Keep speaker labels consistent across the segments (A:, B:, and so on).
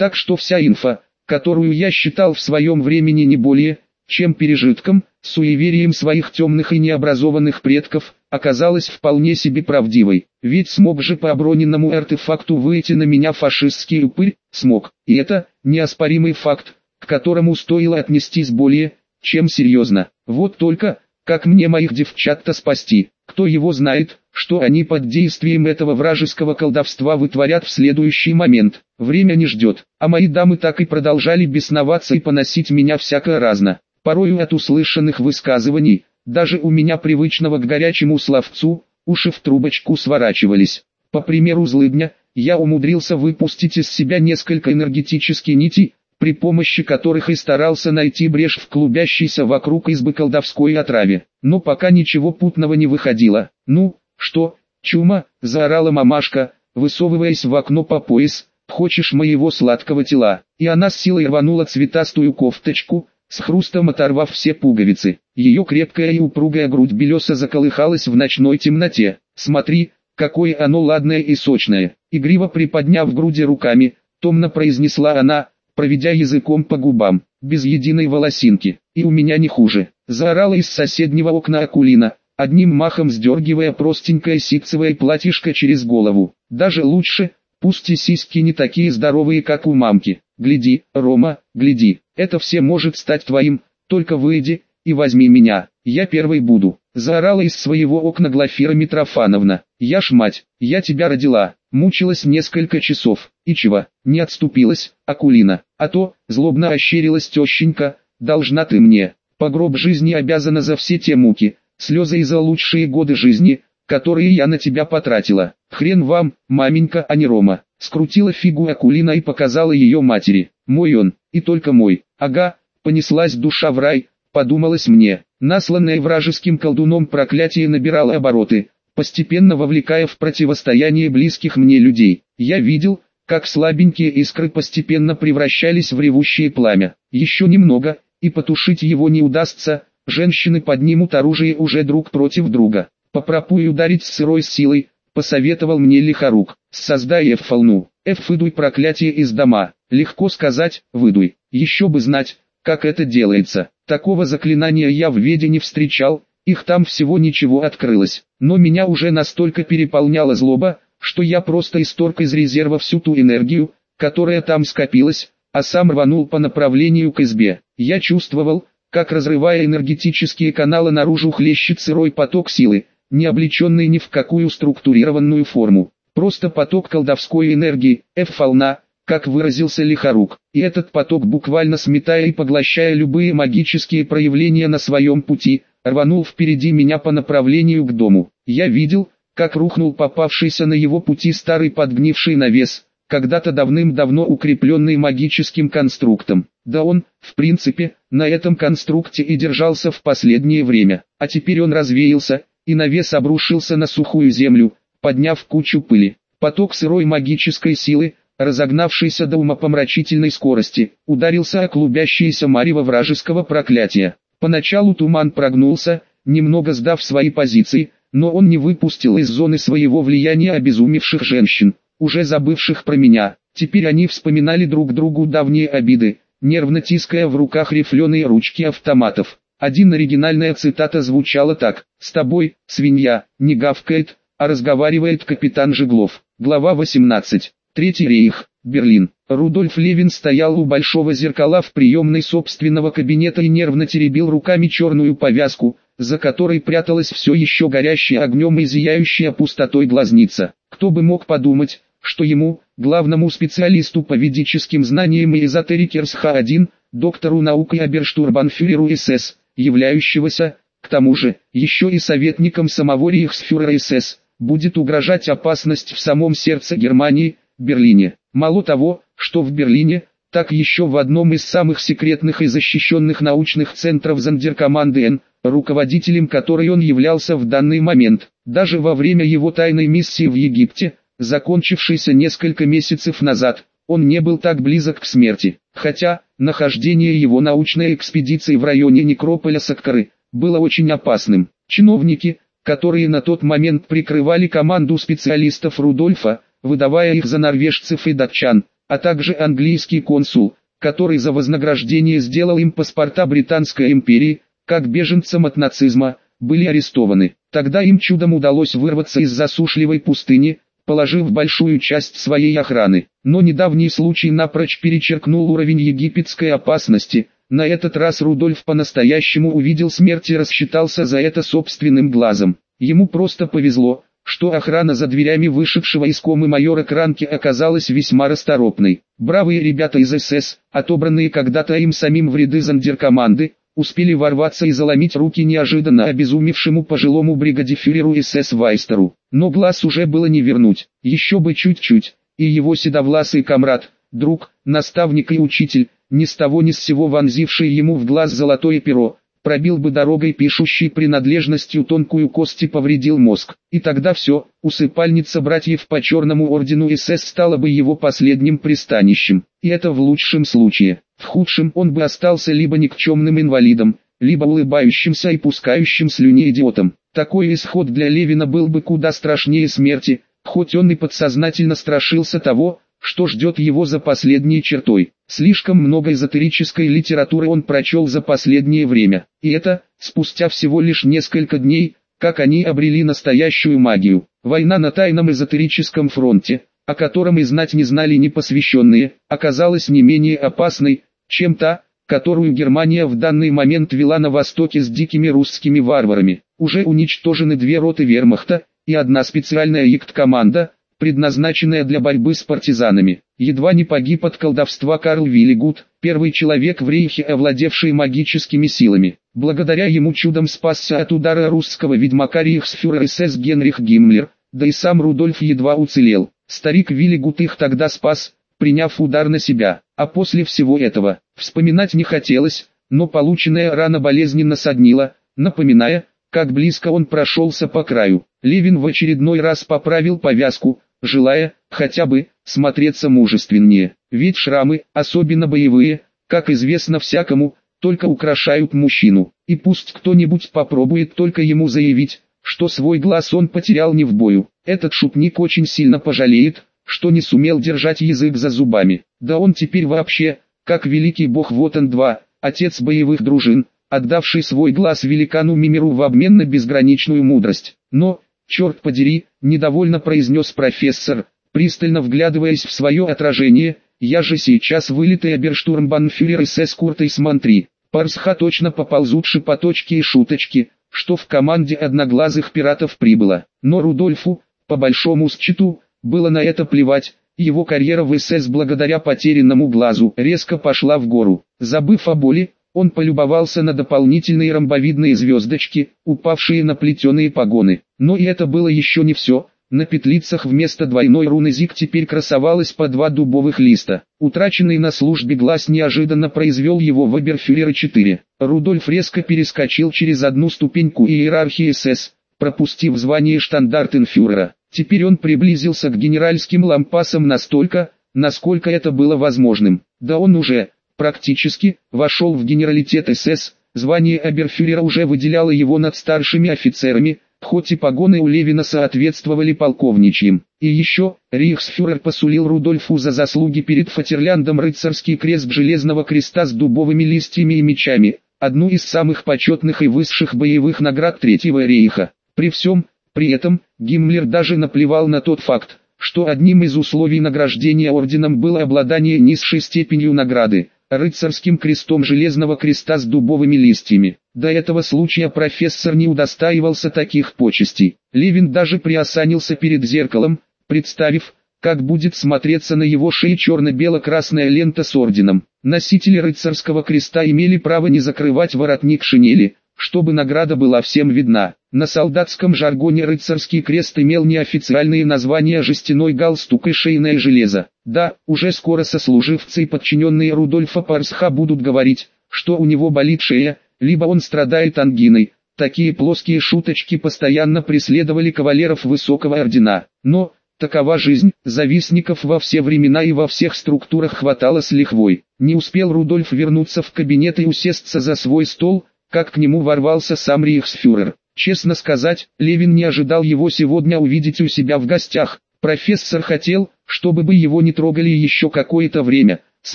A: Так что вся инфа, которую я считал в своем времени не более, чем пережитком, суеверием своих темных и необразованных предков, оказалась вполне себе правдивой. Ведь смог же по оброненному артефакту выйти на меня фашистский упырь, смог. И это, неоспоримый факт, к которому стоило отнестись более, чем серьезно. Вот только, как мне моих девчат-то спасти? Кто его знает, что они под действием этого вражеского колдовства вытворят в следующий момент. Время не ждет, а мои дамы так и продолжали бесноваться и поносить меня всяко разно. Порою от услышанных высказываний, даже у меня привычного к горячему словцу, уши в трубочку сворачивались. По примеру злыдня, я умудрился выпустить из себя несколько энергетических нитей, при помощи которых и старался найти брешь в клубящейся вокруг избы колдовской отраве. Но пока ничего путного не выходило. «Ну, что, чума?» – заорала мамашка, высовываясь в окно по пояс. «Хочешь моего сладкого тела?» И она с силой рванула цветастую кофточку, с хрустом оторвав все пуговицы. Ее крепкая и упругая грудь белеса заколыхалась в ночной темноте. «Смотри, какое оно ладное и сочное!» Игриво приподняв груди руками, томно произнесла она, проведя языком по губам, без единой волосинки, и у меня не хуже. Заорала из соседнего окна Акулина, одним махом сдергивая простенькое ситцевое платьишко через голову. Даже лучше, пусть и сиськи не такие здоровые, как у мамки. Гляди, Рома, гляди, это все может стать твоим, только выйди и возьми меня, я первый буду. Заорала из своего окна Глафира Митрофановна. Я ж мать, я тебя родила, мучилась несколько часов, и чего, не отступилась, Акулина, а то, злобно ощерилась тещенька, должна ты мне, по гроб жизни обязана за все те муки, слезы и за лучшие годы жизни, которые я на тебя потратила. Хрен вам, маменька, а не Рома. Скрутила фигу Акулина и показала ее матери. Мой он, и только мой. Ага, понеслась душа в рай, подумалось мне. Насланное вражеским колдуном проклятие набирало обороты, постепенно вовлекая в противостояние близких мне людей. Я видел, как слабенькие искры постепенно превращались в ревущее пламя. Еще немного, и потушить его не удастся, женщины поднимут оружие уже друг против друга. Попробуй ударить с сырой силой, посоветовал мне лихорук. Создай F волну, F выдуй проклятие из дома. Легко сказать, выдуй. Еще бы знать, как это делается. Такого заклинания я в Веде не встречал, их там всего ничего открылось. Но меня уже настолько переполняла злоба, что я просто исторг из резерва всю ту энергию, которая там скопилась, а сам рванул по направлению к избе. Я чувствовал, как разрывая энергетические каналы наружу хлещет сырой поток силы, не облеченный ни в какую структурированную форму. Просто поток колдовской энергии, F-волна, как выразился Лихорук, и этот поток буквально сметая и поглощая любые магические проявления на своем пути, рванул впереди меня по направлению к дому. Я видел, как рухнул попавшийся на его пути старый подгнивший навес, когда-то давным-давно укрепленный магическим конструктом. Да он, в принципе, на этом конструкте и держался в последнее время, а теперь он развеялся, и навес обрушился на сухую землю, подняв кучу пыли. Поток сырой магической силы, разогнавшийся до умопомрачительной скорости, ударился о клубящееся марево вражеского проклятия. Поначалу туман прогнулся, немного сдав свои позиции, но он не выпустил из зоны своего влияния обезумевших женщин, уже забывших про меня. Теперь они вспоминали друг другу давние обиды, нервно тиская в руках рифленые ручки автоматов. Один оригинальная цитата звучала так «С тобой, свинья, не гавкает, а разговаривает капитан Жеглов». Глава 18. Третий рейх, Берлин. Рудольф Левин стоял у большого зеркала в приемной собственного кабинета и нервно теребил руками черную повязку, за которой пряталась все еще горящая огнем и зияющая пустотой глазница. Кто бы мог подумать, что ему, главному специалисту по ведическим знаниям и эзотерике РСХ-1, доктору наук и оберштурбанфюреру СС, являющегося, к тому же, еще и советником самого рейхсфюрера СС, будет угрожать опасность в самом сердце Германии, Берлине. Мало того, что в Берлине, так еще в одном из самых секретных и защищенных научных центров Зондеркоманды Н, руководителем которой он являлся в данный момент, даже во время его тайной миссии в Египте, закончившейся несколько месяцев назад, он не был так близок к смерти, хотя, нахождение его научной экспедиции в районе некрополя Саккары, было очень опасным. Чиновники, которые на тот момент прикрывали команду специалистов Рудольфа, выдавая их за норвежцев и датчан, а также английский консул, который за вознаграждение сделал им паспорта Британской империи, как беженцам от нацизма, были арестованы. Тогда им чудом удалось вырваться из засушливой пустыни, положив большую часть своей охраны. Но недавний случай напрочь перечеркнул уровень египетской опасности. На этот раз Рудольф по-настоящему увидел смерть и рассчитался за это собственным глазом. Ему просто повезло, что охрана за дверями вышедшего из комы майора Кранки оказалась весьма расторопной. Бравые ребята из СС, отобранные когда-то им самим в ряды зондеркоманды, успели ворваться и заломить руки неожиданно обезумевшему пожилому бригадифюреру СС Вайстеру. Но глаз уже было не вернуть, еще бы чуть-чуть, и его седовласый комрад, друг, наставник и учитель, ни с того ни с сего вонзивший ему в глаз золотое перо, пробил бы дорогой пишущей принадлежностью тонкую кость и повредил мозг. И тогда все, усыпальница братьев по черному ордену СС стала бы его последним пристанищем. И это в лучшем случае. В худшем он бы остался либо никчемным инвалидом, либо улыбающимся и пускающим слюни идиотом. Такой исход для Левина был бы куда страшнее смерти, хоть он и подсознательно страшился того, что ждет его за последней чертой. Слишком много эзотерической литературы он прочел за последнее время, и это, спустя всего лишь несколько дней, как они обрели настоящую магию. Война на тайном эзотерическом фронте, о котором и знать не знали непосвященные, оказалась не менее опасной, чем та, которую Германия в данный момент вела на востоке с дикими русскими варварами. Уже уничтожены две роты вермахта, и одна специальная икт-команда, предназначенная для борьбы с партизанами. Едва не погиб от колдовства Карл Виллигуд, первый человек в рейхе, овладевший магическими силами. Благодаря ему чудом спасся от удара русского ведьмака рейхсфюрер СС Генрих Гиммлер, да и сам Рудольф едва уцелел. Старик Виллигуд их тогда спас, приняв удар на себя. А после всего этого, вспоминать не хотелось, но полученная рана болезненно соднила, напоминая, как близко он прошелся по краю. Левин в очередной раз поправил повязку, желая, хотя бы, смотреться мужественнее. Ведь шрамы, особенно боевые, как известно всякому, только украшают мужчину. И пусть кто-нибудь попробует только ему заявить, что свой глаз он потерял не в бою. Этот шутник очень сильно пожалеет, что не сумел держать язык за зубами. Да он теперь вообще, как великий бог Вотан-2, отец боевых дружин, отдавший свой глаз великану Мимиру в обмен на безграничную мудрость. Но, черт подери, недовольно произнес профессор, пристально вглядываясь в свое отражение, я же сейчас вылитый оберштурмбанфюрер СС Куртейс Мантри. Парсха точно поползут шепоточки и шуточки, что в команде одноглазых пиратов прибыло. Но Рудольфу, по большому счету, было на это плевать, его карьера в СС благодаря потерянному глазу резко пошла в гору. Забыв о боли, он полюбовался на дополнительные ромбовидные звездочки, упавшие на плетеные погоны. Но и это было еще не все. На петлицах вместо двойной руны Зиг теперь красовалось по два дубовых листа. Утраченный на службе глаз неожиданно произвел его в Аберфюрера 4. Рудольф резко перескочил через одну ступеньку иерархии СС, пропустив звание штандартенфюрера. Теперь он приблизился к генеральским лампасам настолько, насколько это было возможным. Да он уже, практически, вошел в генералитет СС, звание оберфюрера уже выделяло его над старшими офицерами, хоть и погоны у Левина соответствовали полковничьим. И еще, рейхсфюрер посулил Рудольфу за заслуги перед Фатерляндом рыцарский крест Железного Креста с дубовыми листьями и мечами, одну из самых почетных и высших боевых наград Третьего рейха. При всем, при этом, Гиммлер даже наплевал на тот факт, что одним из условий награждения орденом было обладание низшей степенью награды, рыцарским крестом железного креста с дубовыми листьями. До этого случая профессор не удостаивался таких почестей. Левин даже приосанился перед зеркалом, представив, как будет смотреться на его шее черно-бело-красная лента с орденом. Носители рыцарского креста имели право не закрывать воротник шинели, чтобы награда была всем видна. На солдатском жаргоне рыцарский крест имел неофициальные названия жестяной галстук и шейное железо. Да, уже скоро сослуживцы и подчиненные Рудольфа Парсха будут говорить, что у него болит шея, либо он страдает ангиной. Такие плоские шуточки постоянно преследовали кавалеров высокого ордена. Но, такова жизнь, завистников во все времена и во всех структурах хватало с лихвой. Не успел Рудольф вернуться в кабинет и усесться за свой стол, как к нему ворвался сам рейхсфюрер. Честно сказать, Левин не ожидал его сегодня увидеть у себя в гостях, Профессор хотел, чтобы бы его не трогали еще какое-то время, с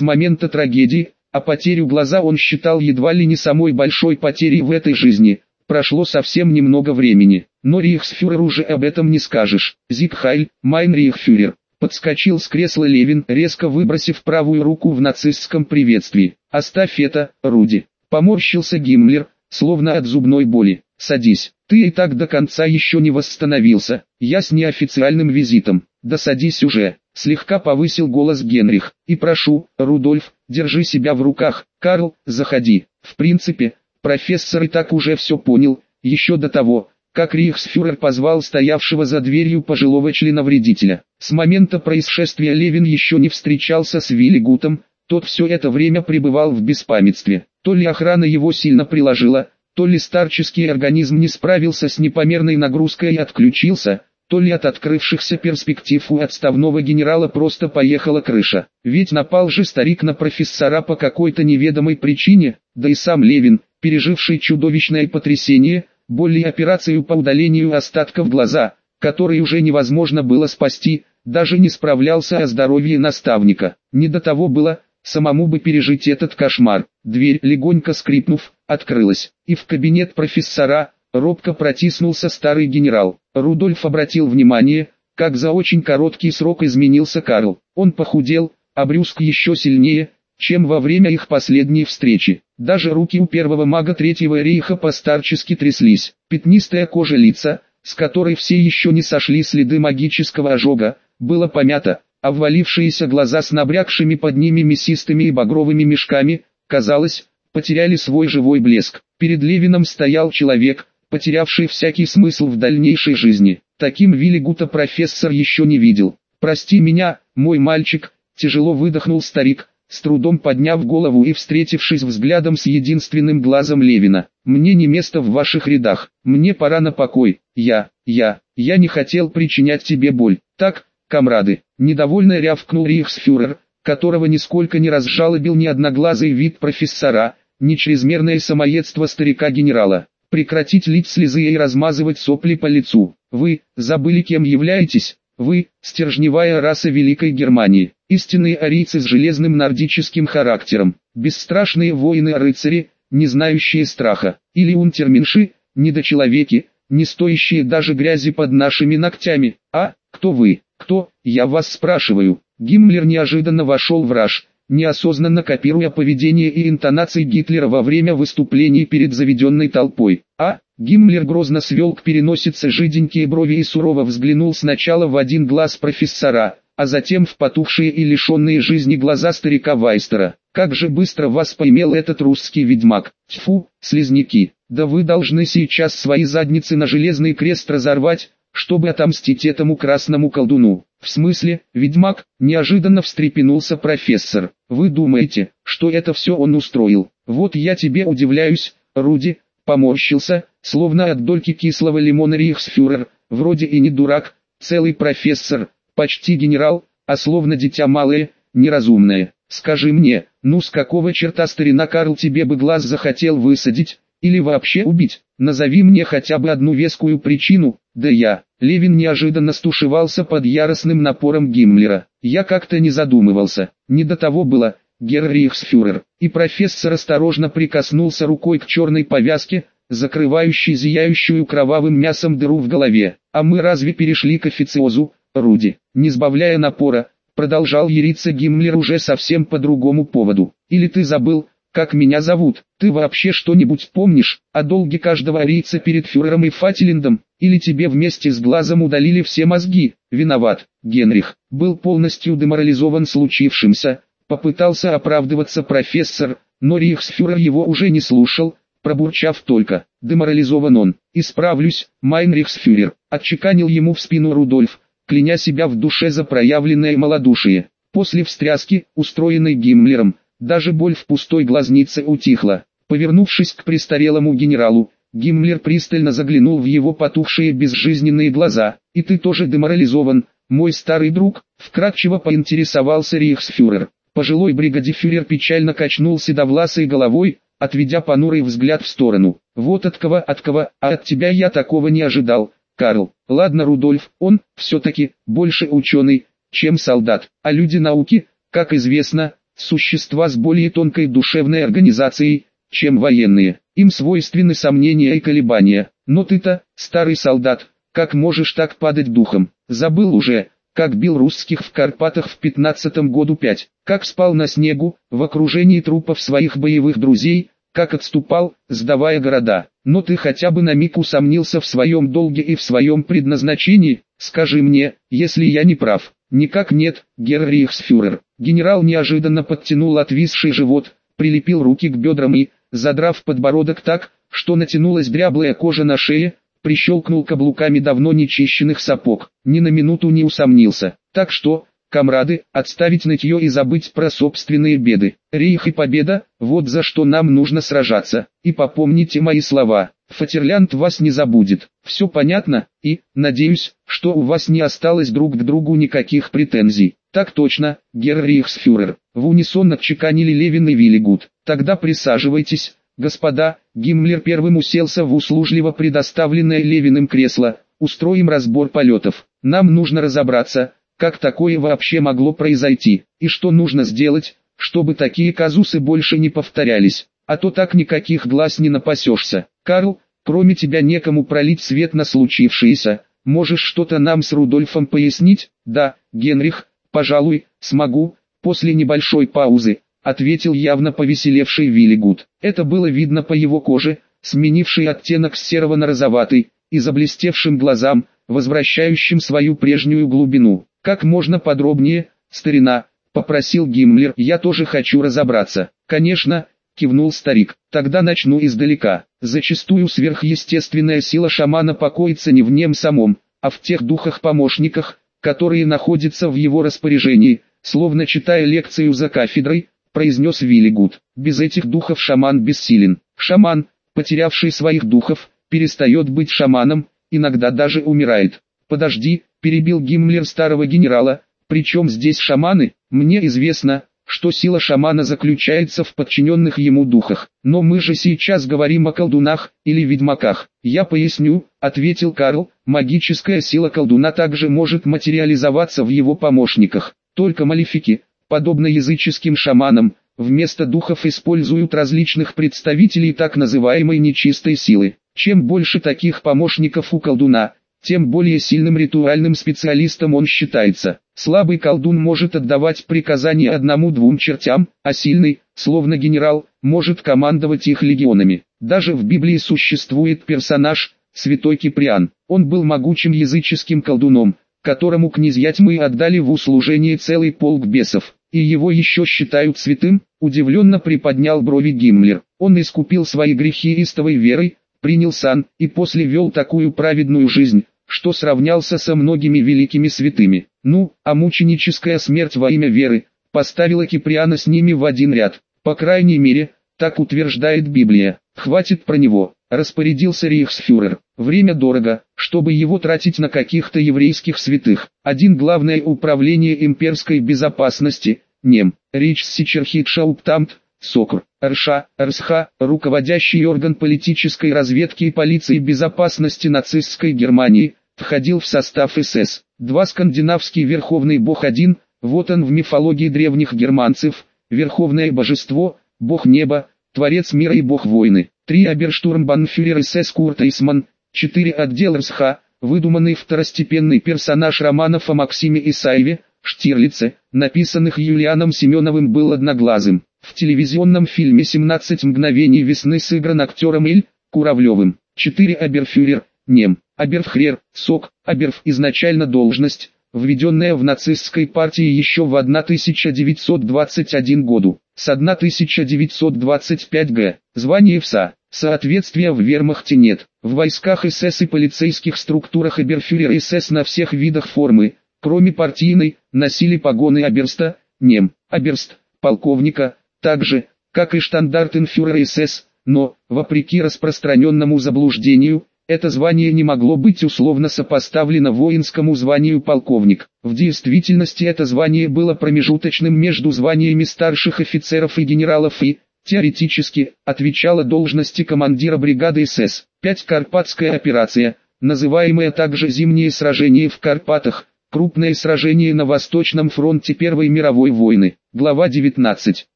A: момента трагедии, а потерю глаза он считал едва ли не самой большой потерей в этой жизни. Прошло совсем немного времени, но по рейхсфюреру уже об этом не скажешь. Sieg Heil, mein Reichsführer. Подскочил с кресла Левин, резко выбросив правую руку в нацистском приветствии. «Оставь это, Руди». Поморщился Гиммлер, словно от зубной боли. «Садись, ты и так до конца еще не восстановился, я с неофициальным визитом, да садись уже». Слегка повысил голос Генрих. «И прошу, Рудольф, держи себя в руках, Карл, заходи». В принципе, профессор и так уже все понял, еще до того, как Рейхсфюрер позвал стоявшего за дверью пожилого члена вредителя. С момента происшествия Левин еще не встречался с Вилли Гутом, тот все это время пребывал в беспамятстве. То ли охрана его сильно приложила, то ли старческий организм не справился с непомерной нагрузкой и отключился, то ли от открывшихся перспектив у отставного генерала просто поехала крыша. Ведь напал же старик на профессора по какой-то неведомой причине, да и сам Левин, переживший чудовищное потрясение, боль и операцию по удалению остатков глаза, который уже невозможно было спасти, даже не справлялся о здоровье наставника. Не до того было, самому бы пережить этот кошмар. Дверь, легонько скрипнув, открылась, и в кабинет профессора, робко протиснулся старый генерал. Рудольф обратил внимание, как за очень короткий срок изменился Карл. Он похудел, а брюск еще сильнее, чем во время их последней встречи. Даже руки у первого мага Третьего рейха постарчески тряслись. Пятнистая кожа лица, с которой все еще не сошли следы магического ожога, было помято, ввалившиеся глаза с набрякшими под ними мясистыми и багровыми мешками, казалось, потеряли свой живой блеск. Перед Левином стоял человек, потерявший всякий смысл в дальнейшей жизни. Таким Виллигута профессор еще не видел. «Прости меня, мой мальчик», – тяжело выдохнул старик, с трудом подняв голову и встретившись взглядом с единственным глазом Левина. «Мне не место в ваших рядах, мне пора на покой, я, я, я не хотел причинять тебе боль. Так, комрады, недовольно рявкнул Рейхсфюрер, которого нисколько не разжалобил ни одноглазый вид профессора, ни чрезмерное самоедство старика-генерала. Прекратить лить слезы и размазывать сопли по лицу. Вы, забыли кем являетесь? Вы, стержневая раса Великой Германии. Истинные арийцы с железным нордическим характером, бесстрашные воины-рыцари, не знающие страха, или унтерменши, недочеловеки, не стоящие даже грязи под нашими ногтями. А, кто вы, кто, я вас спрашиваю. Гиммлер неожиданно вошел в раж, неосознанно копируя поведение и интонации Гитлера во время выступлений перед заведенной толпой. А, Гиммлер грозно свел к переносице жиденькие брови и сурово взглянул сначала в один глаз профессора, а затем в потухшие и лишенные жизни глаза старика Вайстера. Как же быстро вас поймел этот русский ведьмак. Тьфу, слизняки, да вы должны сейчас свои задницы на железный крест разорвать, чтобы отомстить этому красному колдуну. В смысле, ведьмак, неожиданно встрепенулся профессор. Вы думаете, что это все он устроил? Вот я тебе удивляюсь, Руди, поморщился, словно от дольки кислого лимона Рейхсфюрер, вроде и не дурак, целый профессор, почти генерал, а словно дитя малое, неразумное. Скажи мне, ну с какого черта старина Карл тебе бы глаз захотел высадить, или вообще убить? Назови мне хотя бы одну вескую причину, да я. Левин неожиданно стушевался под яростным напором Гиммлера. Я как-то не задумывался, не до того было, Герр Рейхсфюрер. И профессор осторожно прикоснулся рукой к черной повязке, закрывающей зияющую кровавым мясом дыру в голове. А мы разве перешли к официозу, Руди, не сбавляя напора, продолжал яриться Гиммлер уже совсем по другому поводу. Или ты забыл, как меня зовут? Ты вообще что-нибудь помнишь о долге каждого арийца перед фюрером и Фатилендом? Или тебе вместе с глазом удалили все мозги? Виноват, Генрих, был полностью деморализован случившимся, попытался оправдываться профессор, но Рейхсфюрер его уже не слушал, пробурчав только, деморализован он, исправлюсь, Майнрихсфюрер, отчеканил ему в спину Рудольф, кляня себя в душе за проявленное малодушие. После встряски, устроенной Гиммлером, даже боль в пустой глазнице утихла. Повернувшись к престарелому генералу, Гиммлер пристально заглянул в его потухшие безжизненные глаза. «И ты тоже деморализован, мой старый друг?» Вкратчиво поинтересовался рейхсфюрер. Пожилой бригадифюрер печально качнул седовласой головой, отведя понурый взгляд в сторону. «Вот от кого, от кого, а от тебя я такого не ожидал», Карл. Ладно, Рудольф, он, все-таки, больше ученый, чем солдат. А люди науки, как известно, существа с более тонкой душевной организацией, чем военные. Им свойственны сомнения и колебания. Но ты-то, старый солдат, как можешь так падать духом? Забыл уже, как бил русских в Карпатах в пятнадцатом году пять, как спал на снегу, в окружении трупов своих боевых друзей, как отступал, сдавая города. Но ты хотя бы на миг усомнился в своем долге и в своем предназначении, скажи мне, если я не прав. Никак нет, Геррихсфюрер. Генерал неожиданно подтянул отвисший живот, прилепил руки к бедрам и, задрав подбородок так, что натянулась дряблая кожа на шее, прищелкнул каблуками давно нечищенных сапог, ни на минуту не усомнился. Так что, комрады, отставить нытье и забыть про собственные беды. Рейх и победа, вот за что нам нужно сражаться. И попомните мои слова, Фатерлянд вас не забудет. Все понятно, и, надеюсь, что у вас не осталось друг к другу никаких претензий. Так точно, Герр Рейхсфюрер. В унисон отчеканили Левин и Виллигуд. Тогда присаживайтесь, господа. Гиммлер первым уселся в услужливо предоставленное Левиным кресло. Устроим разбор полетов. Нам нужно разобраться, как такое вообще могло произойти, и что нужно сделать, чтобы такие казусы больше не повторялись, а то так никаких глаз не напасешься. Карл, кроме тебя некому пролить свет на случившееся, можешь что-то нам с Рудольфом пояснить? Да, Генрих, пожалуй, смогу, после небольшой паузы, ответил явно повеселевший Виллигуд. Это было видно по его коже, сменившей оттенок серого на розоватый, и заблестевшим глазам, возвращающим свою прежнюю глубину. Как можно подробнее, старина, попросил Гиммлер. Я тоже хочу разобраться. Конечно, кивнул старик. Тогда начну издалека. Зачастую сверхъестественная сила шамана покоится не в нем самом, а в тех духах-помощниках, которые находятся в его распоряжении, словно читая лекцию за кафедрой, произнес Виллигуд. Без этих духов шаман бессилен. Шаман, потерявший своих духов, перестает быть шаманом, иногда даже умирает. Подожди, перебил Гиммлер старого генерала, причем здесь шаманы, мне известно, что сила шамана заключается в подчиненных ему духах, но мы же сейчас говорим о колдунах или ведьмаках. Я поясню, ответил Карл, магическая сила колдуна также может материализоваться в его помощниках, только малифики, подобно языческим шаманам, вместо духов используют различных представителей так называемой нечистой силы. Чем больше таких помощников у колдуна, тем более сильным ритуальным специалистом он считается. Слабый колдун может отдавать приказания одному-двум чертям, а сильный, словно генерал, может командовать их легионами. Даже в Библии существует персонаж, святой Киприан. Он был могучим языческим колдуном, которому князья тьмы отдали в услужение целый полк бесов. И его еще считают святым, удивленно приподнял брови Гиммлер. Он искупил свои грехи истовой верой, принял сан, и после вел такую праведную жизнь, что сравнялся со многими великими святыми. Ну, а мученическая смерть во имя веры, поставила Киприана с ними в один ряд. По крайней мере, так утверждает Библия. Хватит про него, распорядился рейхсфюрер. Время дорого, чтобы его тратить на каких-то еврейских святых. Один главное управление имперской безопасности, НЕМ, Рич Сичерхитшауптамт, СОКР, РШ, РСХ, руководящий орган политической разведки и полиции безопасности нацистской Германии, входил в состав СС. Два скандинавский верховный бог один, вот он в мифологии древних германцев, верховное божество, бог неба, творец мира и бог войны. Три оберштурмбанфюрер СС Курт Эйсман, четыре отдел РСХ, выдуманный второстепенный персонаж романов о Максиме Исаеве, Штирлице, написанных Юлианом Семеновым был одноглазым. В телевизионном фильме «17 мгновений весны» сыгран актером Иль Куравлевым. 4. Аберфюрер, Нем, Аберфхрер, СОК, Аберф изначально должность, введенная в нацистской партии еще в 1921 году, с 1925 г. Звание ФСА. Соответствия в вермахте нет. В войсках СС и полицейских структурах Аберфюрер СС на всех видах формы, кроме партийной, носили погоны Аберста, Нем, Аберст, полковника, так же, как и штандартенфюрер СС, но, вопреки распространенному заблуждению, это звание не могло быть условно сопоставлено воинскому званию полковник. В действительности это звание было промежуточным между званиями старших офицеров и генералов и, теоретически, отвечало должности командира бригады СС. 5. Карпатская операция – называемое также «Зимние сражения в Карпатах», крупное сражение на Восточном фронте Первой мировой войны. Глава 19.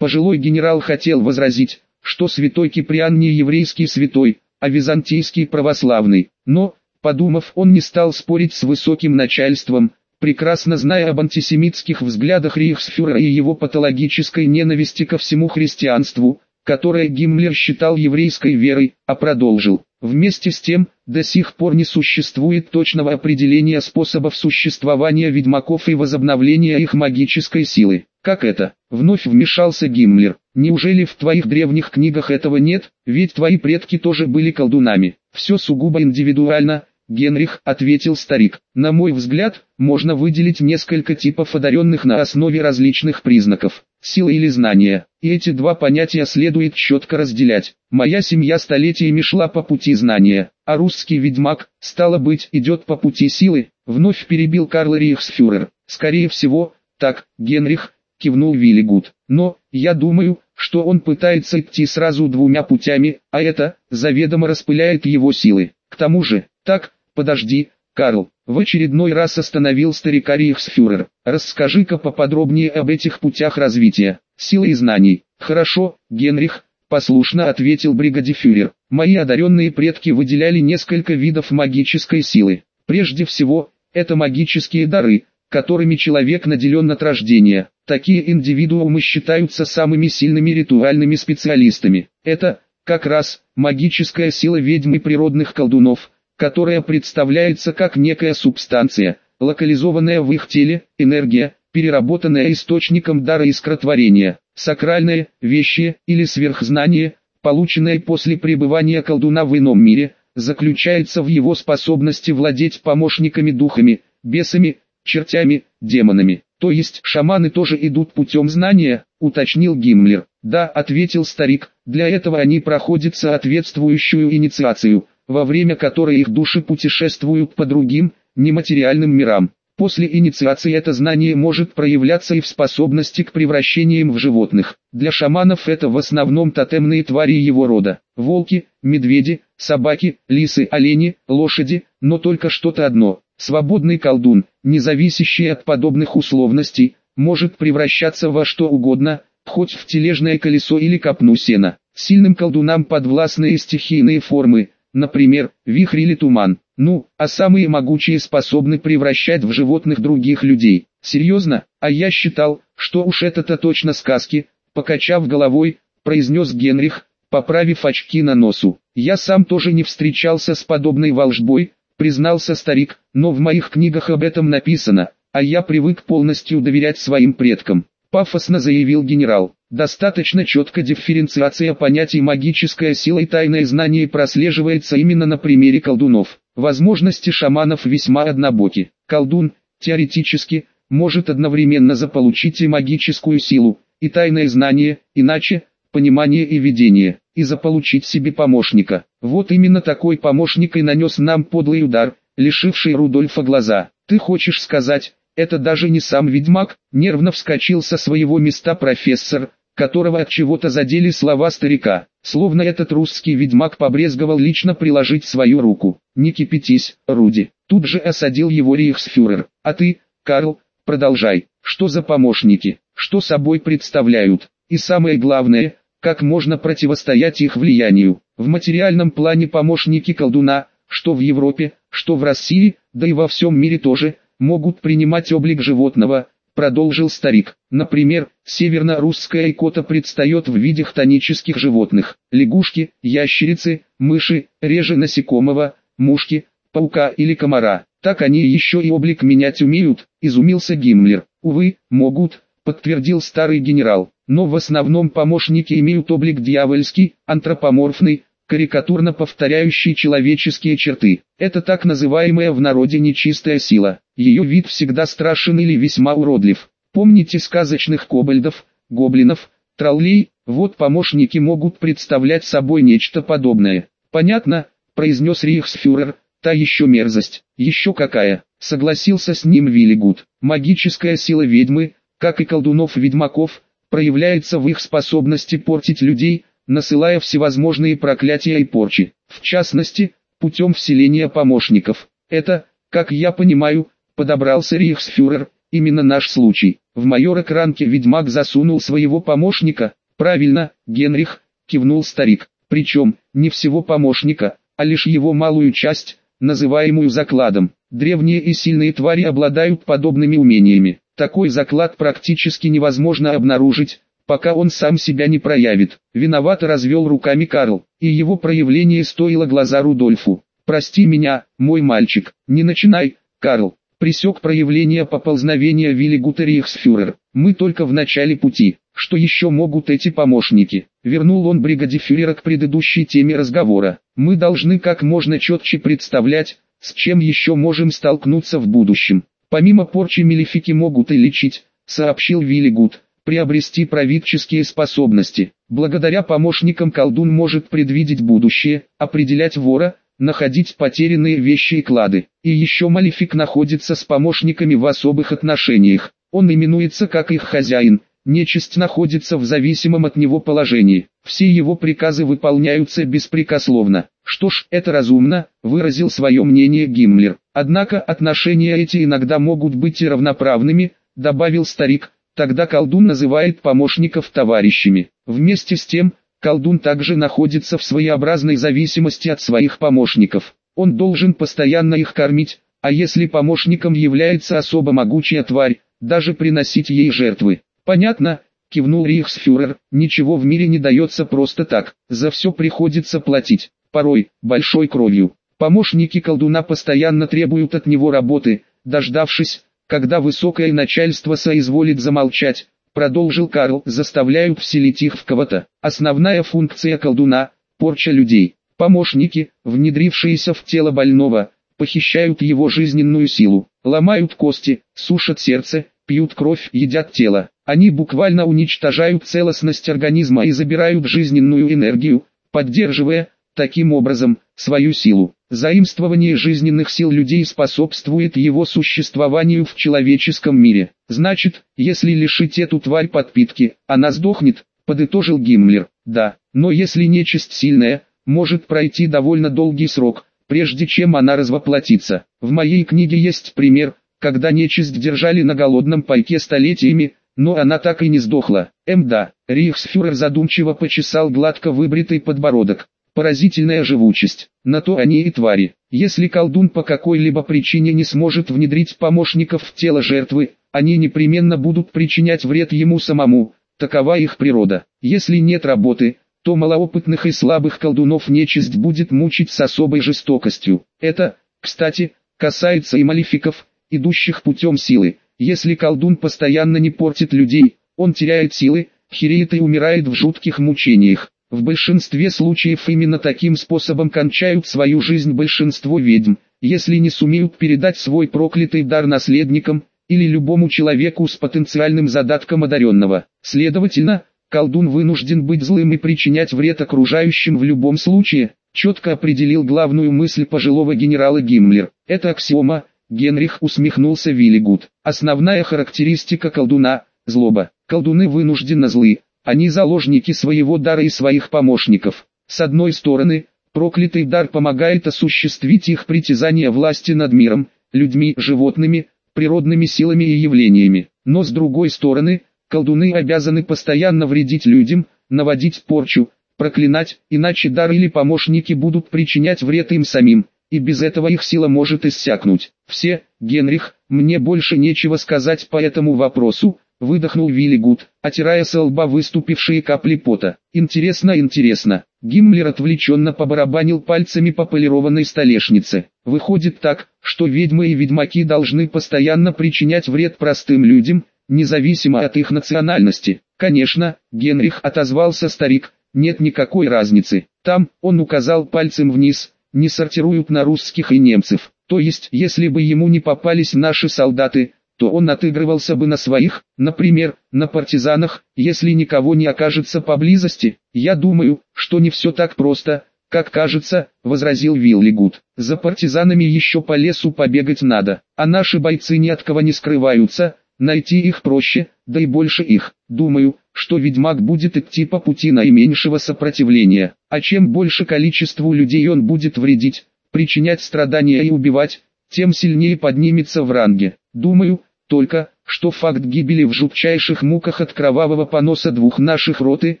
A: Пожилой генерал хотел возразить, что святой Киприан не еврейский святой, а византийский православный, но, подумав, он не стал спорить с высоким начальством, прекрасно зная об антисемитских взглядах Рейхсфюрера и его патологической ненависти ко всему христианству, которое Гиммлер считал еврейской верой, а продолжил. Вместе с тем, до сих пор не существует точного определения способов существования ведьмаков и возобновления их магической силы. Как это? Вновь вмешался Гиммлер. Неужели в твоих древних книгах этого нет? Ведь твои предки тоже были колдунами. Все сугубо индивидуально, Генрих, ответил старик. На мой взгляд, можно выделить несколько типов одаренных на основе различных признаков, силы или знания. И эти два понятия следует четко разделять. Моя семья столетиями шла по пути знания, а русский ведьмак, стало быть, идет по пути силы, вновь перебил Карл Рейхсфюрер. Скорее всего, так, Генрих, кивнул Виллигуд. Но, я думаю, что он пытается идти сразу двумя путями, а это, заведомо распыляет его силы. К тому же, так, подожди, Карл, в очередной раз остановил старика Рейхсфюрер. Расскажи-ка поподробнее об этих путях развития, силы и знаний. Хорошо, Генрих, послушно ответил бригадифюрер. Мои одаренные предки выделяли несколько видов магической силы. Прежде всего, это магические дары, которыми человек наделен от рождения. Такие индивидуумы считаются самыми сильными ритуальными специалистами. Это, как раз, магическая сила ведьм и природных колдунов – которая представляется как некая субстанция, локализованная в их теле, энергия, переработанная источником дара искротворения, сакральное, вещи или сверхзнание, полученное после пребывания колдуна в ином мире, заключается в его способности владеть помощниками духами, бесами, чертями, демонами. То есть шаманы тоже идут путем знания, уточнил Гиммлер. Да, ответил старик, для этого они проходят соответствующую инициацию, во время которой их души путешествуют по другим, нематериальным мирам. После инициации это знание может проявляться и в способности к превращениям в животных. Для шаманов это в основном тотемные твари его рода. Волки, медведи, собаки, лисы, олени, лошади, но только что-то одно. Свободный колдун, не зависящий от подобных условностей, может превращаться во что угодно, хоть в тележное колесо или копну сена. Сильным колдунам подвластны стихийные формы, например, вихрь или туман. Ну, а самые могучие способны превращать в животных других людей. Серьезно? А я считал, что уж это-то точно сказки, покачав головой, произнес Генрих, поправив очки на носу. Я сам тоже не встречался с подобной волжбой, признался старик, но в моих книгах об этом написано, а я привык полностью доверять своим предкам. Пафосно заявил генерал. Достаточно четко дифференциация понятий магическая сила и тайное знание прослеживается именно на примере колдунов. Возможности шаманов весьма однобоки. Колдун, теоретически, может одновременно заполучить и магическую силу, и тайное знание, иначе, понимание и видение, и заполучить себе помощника. Вот именно такой помощник и нанес нам подлый удар, лишивший Рудольфа глаза. Ты хочешь сказать, это даже не сам ведьмак, нервно вскочил со своего места профессор, которого от чего-то задели слова старика, словно этот русский ведьмак побрезговал лично приложить свою руку. «Не кипятись, Руди», тут же осадил его рейхсфюрер. «А ты, Карл, продолжай, что за помощники, что собой представляют, и самое главное, как можно противостоять их влиянию. В материальном плане помощники колдуна, что в Европе, что в России, да и во всем мире тоже, могут принимать облик животного, продолжил старик. Например, северно-русская икота предстает в виде хтонических животных, лягушки, ящерицы, мыши, реже насекомого, мушки, паука или комара. Так они еще и облик менять умеют, изумился Гиммлер. Увы, могут, подтвердил старый генерал, но в основном помощники имеют облик дьявольский, антропоморфный, карикатурно повторяющий человеческие черты. Это так называемая в народе нечистая сила. Ее вид всегда страшен или весьма уродлив. Помните сказочных кобальдов, гоблинов, троллей? Вот помощники могут представлять собой нечто подобное. Понятно, произнес Рейхсфюрер, та еще мерзость. Еще какая, согласился с ним Виллигуд. Магическая сила ведьмы, как и колдунов-ведьмаков, проявляется в их способности портить людей, насылая всевозможные проклятия и порчи. В частности, путем вселения помощников. Это, как я понимаю, подобрался рейхсфюрер, именно наш случай. В майора Кранке ведьмак засунул своего помощника, правильно, Генрих, кивнул старик. Причем, не всего помощника, а лишь его малую часть, называемую закладом. Древние и сильные твари обладают подобными умениями. Такой заклад практически невозможно обнаружить, пока он сам себя не проявит. Виновато развел руками Карл, и его проявление стоило глаза Рудольфу. «Прости меня, мой мальчик, не начинай, Карл». Пресек проявление поползновения Вилли Гутерихсфюрер. «Мы только в начале пути. Что еще могут эти помощники?» Вернул он бригаде фюрера к предыдущей теме разговора. «Мы должны как можно четче представлять, с чем еще можем столкнуться в будущем. Помимо порчи мелифики могут и лечить, сообщил Вилли Гуд, приобрести правительские способности. Благодаря помощникам колдун может предвидеть будущее, определять вора, находить потерянные вещи и клады. И еще Малефик находится с помощниками в особых отношениях. Он именуется как их хозяин, нечисть находится в зависимом от него положении. Все его приказы выполняются беспрекословно. Что ж, это разумно, выразил свое мнение Гиммлер. Однако отношения эти иногда могут быть и равноправными, добавил старик, тогда колдун называет помощников товарищами. Вместе с тем, колдун также находится в своеобразной зависимости от своих помощников. Он должен постоянно их кормить, а если помощником является особо могучая тварь, даже приносить ей жертвы. Понятно, кивнул Рейхсфюрер, ничего в мире не дается просто так, за все приходится платить, порой, большой кровью. Помощники колдуна постоянно требуют от него работы, дождавшись, когда высокое начальство соизволит замолчать, продолжил Карл, заставляют вселить их в кого-то. Основная функция колдуна – порча людей. Помощники, внедрившиеся в тело больного, похищают его жизненную силу, ломают кости, сушат сердце, пьют кровь, едят тело. Они буквально уничтожают целостность организма и забирают жизненную энергию, поддерживая, таким образом, свою силу. Заимствование жизненных сил людей способствует его существованию в человеческом мире. Значит, если лишить эту тварь подпитки, она сдохнет, подытожил Гиммлер. Да, но если нечисть сильная, может пройти довольно долгий срок, прежде чем она развоплотится. В моей книге есть пример, когда нечисть держали на голодном пайке столетиями, но она так и не сдохла. Мда, Рейхсфюрер задумчиво почесал гладко выбритый подбородок. Поразительная живучесть. На то они и твари. Если колдун по какой-либо причине не сможет внедрить помощников в тело жертвы, они непременно будут причинять вред ему самому. Такова их природа. Если нет работы, то малоопытных и слабых колдунов нечисть будет мучить с особой жестокостью. Это, кстати, касается и малификов, идущих путем силы. Если колдун постоянно не портит людей, он теряет силы, хереет и умирает в жутких мучениях. В большинстве случаев именно таким способом кончают свою жизнь большинство ведьм, если не сумеют передать свой проклятый дар наследникам, или любому человеку с потенциальным задатком одаренного. Следовательно, колдун вынужден быть злым и причинять вред окружающим в любом случае, четко определил главную мысль пожилого генерала Гиммлер. Это аксиома, Генрих усмехнулся Виллигуд. Основная характеристика колдуна – злоба. Колдуны вынужденно злы, они заложники своего дара и своих помощников. С одной стороны, проклятый дар помогает осуществить их притязание власти над миром, людьми, животными, природными силами и явлениями. Но с другой стороны, колдуны обязаны постоянно вредить людям, наводить порчу, проклинать, иначе дар или помощники будут причинять вред им самим, и без этого их сила может иссякнуть. Все, Генрих, мне больше нечего сказать по этому вопросу, выдохнул Вилли Гуд, отирая с лба выступившие капли пота. Интересно, интересно. Гиммлер отвлеченно побарабанил пальцами по полированной столешнице. Выходит так, что ведьмы и ведьмаки должны постоянно причинять вред простым людям, независимо от их национальности. Конечно, Генрих отозвался старик, нет никакой разницы. Там, он указал пальцем вниз, не сортируют на русских и немцев. То есть, если бы ему не попались наши солдаты, то он отыгрывался бы на своих, например, на партизанах, если никого не окажется поблизости. Я думаю, что не все так просто, как кажется, возразил Виллигуд. За партизанами еще по лесу побегать надо, а наши бойцы ни от кого не скрываются, найти их проще, да и больше их. Думаю, что ведьмак будет идти по пути наименьшего сопротивления, а чем больше количеству людей он будет вредить, причинять страдания и убивать, тем сильнее поднимется в ранге. Думаю, только, что факт гибели в жутчайших муках от кровавого поноса двух наших роты,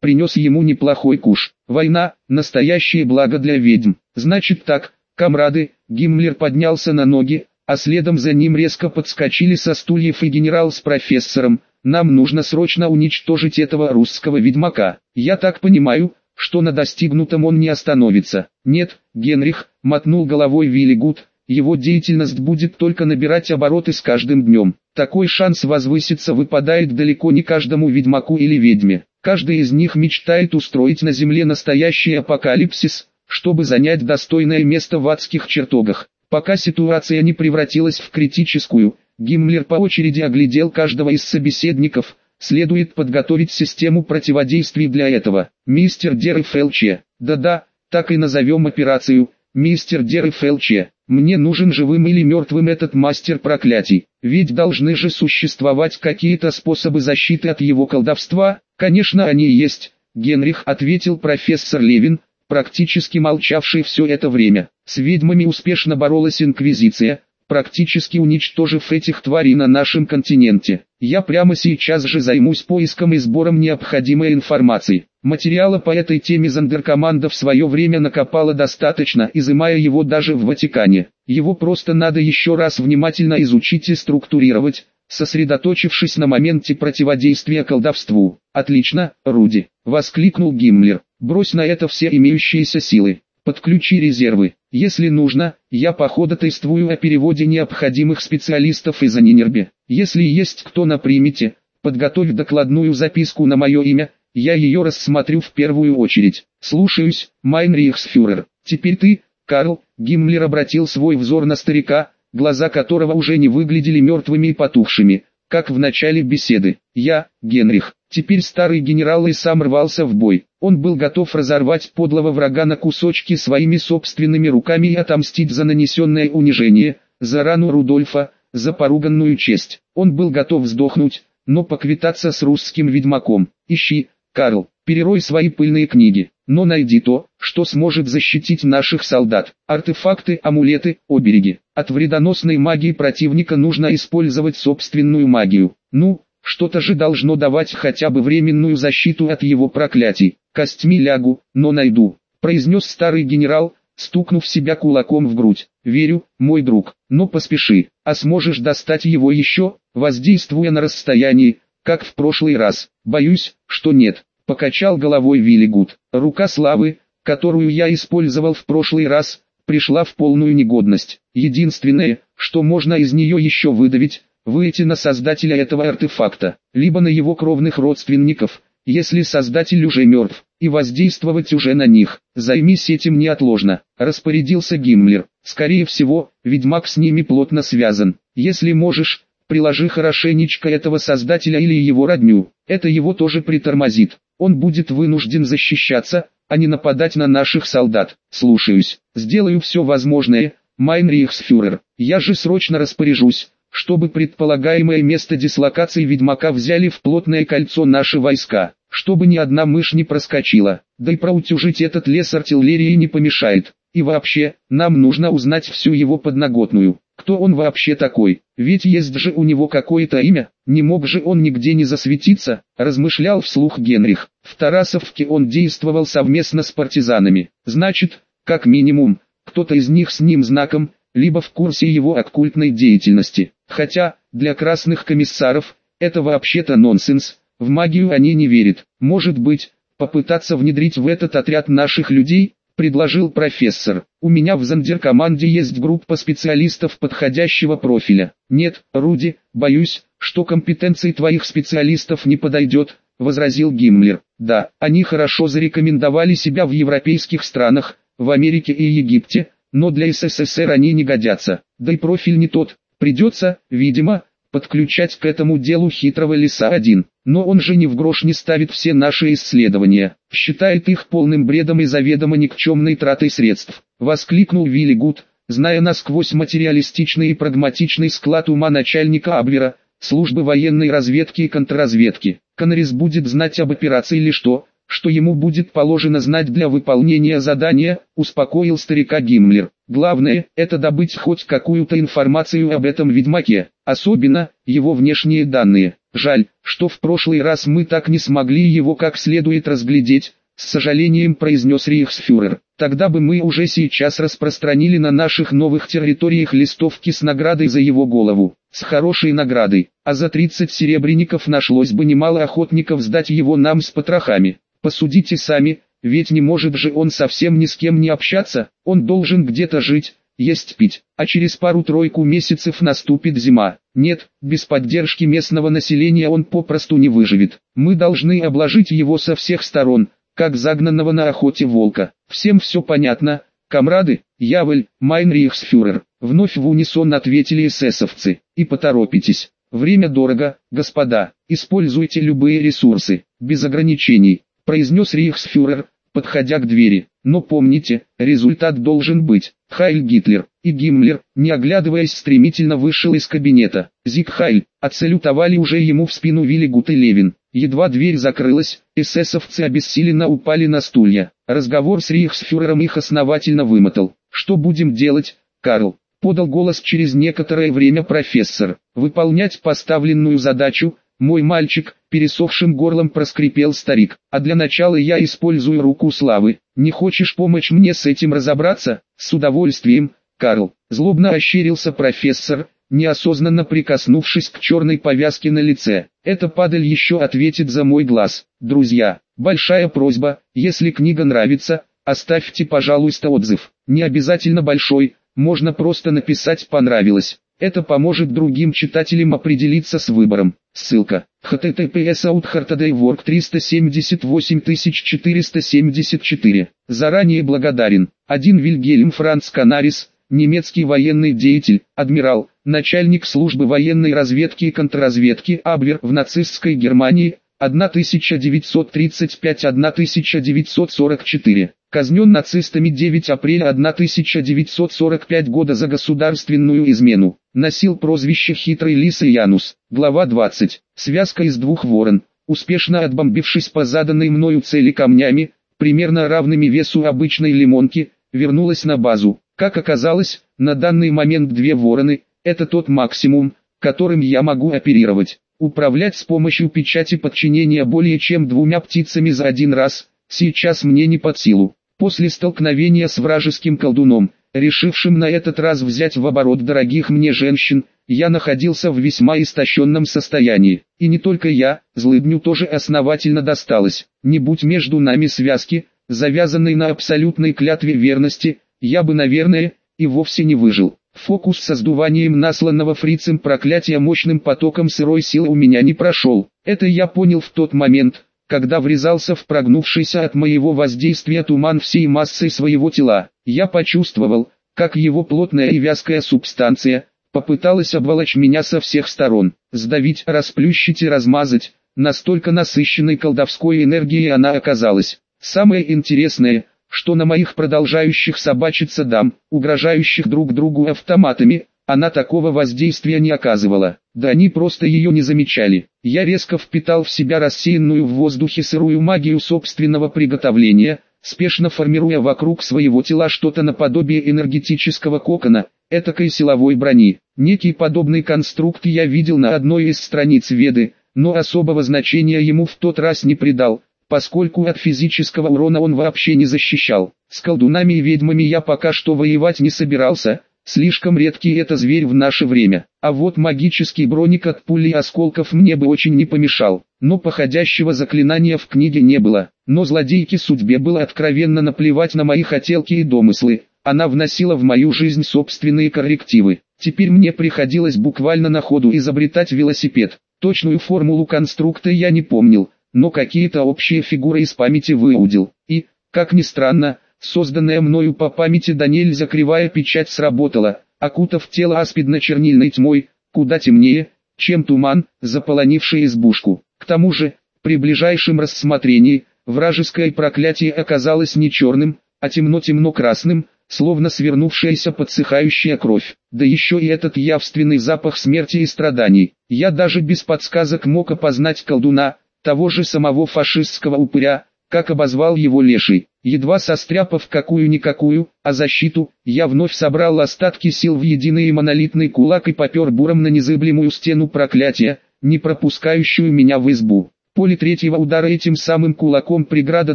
A: принес ему неплохой куш. Война – настоящее благо для ведьм. Значит так, комрады, Гиммлер поднялся на ноги, а следом за ним резко подскочили со стульев и генерал с профессором. Нам нужно срочно уничтожить этого русского ведьмака. Я так понимаю, что на достигнутом он не остановится. Нет, Генрих, мотнул головой Вилли Гуд, его деятельность будет только набирать обороты с каждым днем. Такой шанс возвыситься выпадает далеко не каждому ведьмаку или ведьме. Каждый из них мечтает устроить на земле настоящий апокалипсис, чтобы занять достойное место в адских чертогах. Пока ситуация не превратилась в критическую, Гиммлер по очереди оглядел каждого из собеседников, следует подготовить систему противодействий для этого. Мистер Дерефелче, да-да, так и назовем операцию, мистер Дерефелче. Мне нужен живым или мертвым этот мастер проклятий, ведь должны же существовать какие-то способы защиты от его колдовства, конечно они есть, Генрих ответил профессор Левин, практически молчавший все это время. С ведьмами успешно боролась Инквизиция, практически уничтожив этих тварей на нашем континенте. Я прямо сейчас же займусь поиском и сбором необходимой информации. Материала по этой теме Зандеркоманда в свое время накопала достаточно, изымая его даже в Ватикане. Его просто надо еще раз внимательно изучить и структурировать, сосредоточившись на моменте противодействия колдовству. «Отлично, Руди!» — воскликнул Гиммлер. «Брось на это все имеющиеся силы. Подключи резервы. Если нужно, я походатайствую о переводе необходимых специалистов из Анинербе. Если есть кто на примете, подготовь докладную записку на мое имя, я ее рассмотрю в первую очередь. Слушаюсь, Майнрихсфюрер. Теперь ты, Карл, Гиммлер обратил свой взор на старика, глаза которого уже не выглядели мертвыми и потухшими, как в начале беседы. Я, Генрих, теперь старый генерал и сам рвался в бой. Он был готов разорвать подлого врага на кусочки своими собственными руками и отомстить за нанесенное унижение, за рану Рудольфа, за поруганную честь. Он был готов сдохнуть, но поквитаться с русским ведьмаком. Ищи, Карл, перерой свои пыльные книги, но найди то, что сможет защитить наших солдат. Артефакты, амулеты, обереги. От вредоносной магии противника нужно использовать собственную магию. Ну, что-то же должно давать хотя бы временную защиту от его проклятий. Костьми лягу, но найду, произнес старый генерал, стукнув себя кулаком в грудь. «Верю, мой друг, но поспеши, а сможешь достать его еще, воздействуя на расстоянии, как в прошлый раз. Боюсь, что нет. Покачал головой Виллигуд. Рука славы, которую я использовал в прошлый раз, пришла в полную негодность. Единственное, что можно из нее еще выдавить, выйти на создателя этого артефакта, либо на его кровных родственников, если создатель уже мертв, и воздействовать уже на них. Займись этим неотложно, распорядился Гиммлер. Скорее всего, ведьмак с ними плотно связан. Если можешь, Приложи хорошенечко этого создателя или его родню, это его тоже притормозит. Он будет вынужден защищаться, а не нападать на наших солдат. Слушаюсь, сделаю все возможное, Майнрихсфюрер. Я же срочно распоряжусь, чтобы предполагаемое место дислокации Ведьмака взяли в плотное кольцо наши войска, чтобы ни одна мышь не проскочила. Да и проутюжить этот лес артиллерии не помешает. И вообще, нам нужно узнать всю его подноготную. Кто он вообще такой? Ведь есть же у него какое-то имя, не мог же он нигде не засветиться, размышлял вслух Генрих. В Тарасовке он действовал совместно с партизанами. Значит, как минимум, кто-то из них с ним знаком, либо в курсе его оккультной деятельности. Хотя, для красных комиссаров, это вообще-то нонсенс, в магию они не верят. Может быть, попытаться внедрить в этот отряд наших людей, предложил профессор. У меня в зондеркоманде есть группа специалистов подходящего профиля. Нет, Руди, боюсь, что компетенции твоих специалистов не подойдет, возразил Гиммлер. Да, они хорошо зарекомендовали себя в европейских странах, в Америке и Египте, но для СССР они не годятся. Да и профиль не тот. Придется, видимо, подключать к этому делу хитрого лиса один. Но он же ни в грош не ставит все наши исследования, считает их полным бредом и заведомо никчемной тратой средств. Воскликнул Вилли Гуд, зная насквозь материалистичный и прагматичный склад ума начальника Аблера, службы военной разведки и контрразведки. Коннорис будет знать об операции лишь то, что ему будет положено знать для выполнения задания, успокоил старика Гиммлер. Главное, это добыть хоть какую-то информацию об этом ведьмаке, особенно, его внешние данные. Жаль, что в прошлый раз мы так не смогли его как следует разглядеть, с сожалением произнес Рейхсфюрер. Тогда бы мы уже сейчас распространили на наших новых территориях листовки с наградой за его голову. С хорошей наградой. А за 30 серебряников нашлось бы немало охотников сдать его нам с потрохами. Посудите сами, ведь не может же он совсем ни с кем не общаться, он должен где-то жить, есть пить, а через пару-тройку месяцев наступит зима. Нет, без поддержки местного населения он попросту не выживет. Мы должны обложить его со всех сторон, как загнанного на охоте волка. Всем все понятно, комрады, Явль, Майнрихсфюрер, вновь в унисон ответили эсэсовцы, и поторопитесь. Время дорого, господа, используйте любые ресурсы, без ограничений, произнес Рейхсфюрер, подходя к двери. Но помните, результат должен быть. Хайль Гитлер и Гиммлер, не оглядываясь стремительно вышел из кабинета. Зиг Хайль, отсалютовали уже ему в спину Виллигут и Левин. Едва дверь закрылась, эсэсовцы обессиленно упали на стулья. Разговор с рейхсфюрером их основательно вымотал. «Что будем делать, Карл?» — подал голос через некоторое время профессор. «Выполнять поставленную задачу, мой мальчик», — пересохшим горлом проскрипел старик. «А для начала я использую руку славы. Не хочешь помочь мне с этим разобраться?» «С удовольствием, Карл», — злобно ощерился профессор, неосознанно прикоснувшись к черной повязке на лице. «Эта падаль еще ответит за мой глаз. Друзья, большая просьба, если книга нравится, оставьте пожалуйста отзыв. Не обязательно большой, можно просто написать «понравилось». Это поможет другим читателям определиться с выбором. Ссылка. https outhartadaywork 378474. Заранее благодарен. Один Вильгельм Франц Канарис, немецкий военный деятель, адмирал, начальник службы военной разведки и контрразведки Абвер в нацистской Германии, 1935-1944. Казнен нацистами 9 апреля 1945 года за государственную измену. Носил прозвище «Хитрый лис» и Янус. Глава 20. Связка из двух ворон. Успешно отбомбившись по заданной мною цели камнями, примерно равными весу обычной лимонки, вернулась на базу. Как оказалось, на данный момент две вороны – это тот максимум, которым я могу оперировать. Управлять с помощью печати подчинения более чем двумя птицами за один раз, сейчас мне не под силу. После столкновения с вражеским колдуном, решившим на этот раз взять в оборот дорогих мне женщин, я находился в весьма истощенном состоянии. И не только я, злыдню тоже основательно досталось. Не будь между нами связки, завязанной на абсолютной клятве верности, я бы, наверное, и вовсе не выжил. Фокус со сдуванием насланного фрицем проклятия мощным потоком сырой силы у меня не прошел. Это я понял в тот момент, когда врезался в прогнувшийся от моего воздействия туман всей массой своего тела. Я почувствовал, как его плотная и вязкая субстанция, попыталась обволочь меня со всех сторон, сдавить, расплющить и размазать, настолько насыщенной колдовской энергией она оказалась. Самое интересное – что на моих продолжающих собачиться дам, угрожающих друг другу автоматами, она такого воздействия не оказывала, да они просто ее не замечали. Я резко впитал в себя рассеянную в воздухе сырую магию собственного приготовления, спешно формируя вокруг своего тела что-то наподобие энергетического кокона, этакой силовой брони. Некий подобный конструкт я видел на одной из страниц Веды, но особого значения ему в тот раз не придал, поскольку от физического урона он вообще не защищал. С колдунами и ведьмами я пока что воевать не собирался, слишком редкий это зверь в наше время. А вот магический броник от пули и осколков мне бы очень не помешал. Но походящего заклинания в книге не было. Но злодейке судьбе было откровенно наплевать на мои хотелки и домыслы. Она вносила в мою жизнь собственные коррективы. Теперь мне приходилось буквально на ходу изобретать велосипед. Точную формулу конструкта я не помнил, но какие-то общие фигуры из памяти выудил. И, как ни странно, созданная мною по памяти да нельзя печать сработала, окутав тело аспидно-чернильной тьмой, куда темнее, чем туман, заполонивший избушку. К тому же, при ближайшем рассмотрении, вражеское проклятие оказалось не черным, а темно-темно-красным, словно свернувшаяся подсыхающая кровь. Да еще и этот явственный запах смерти и страданий. Я даже без подсказок мог опознать колдуна, того же самого фашистского упыря, как обозвал его леший. Едва состряпав какую-никакую, а защиту, я вновь собрал остатки сил в единый монолитный кулак и попер буром на незыблемую стену проклятия, не пропускающую меня в избу. Поле третьего удара этим самым кулаком преграда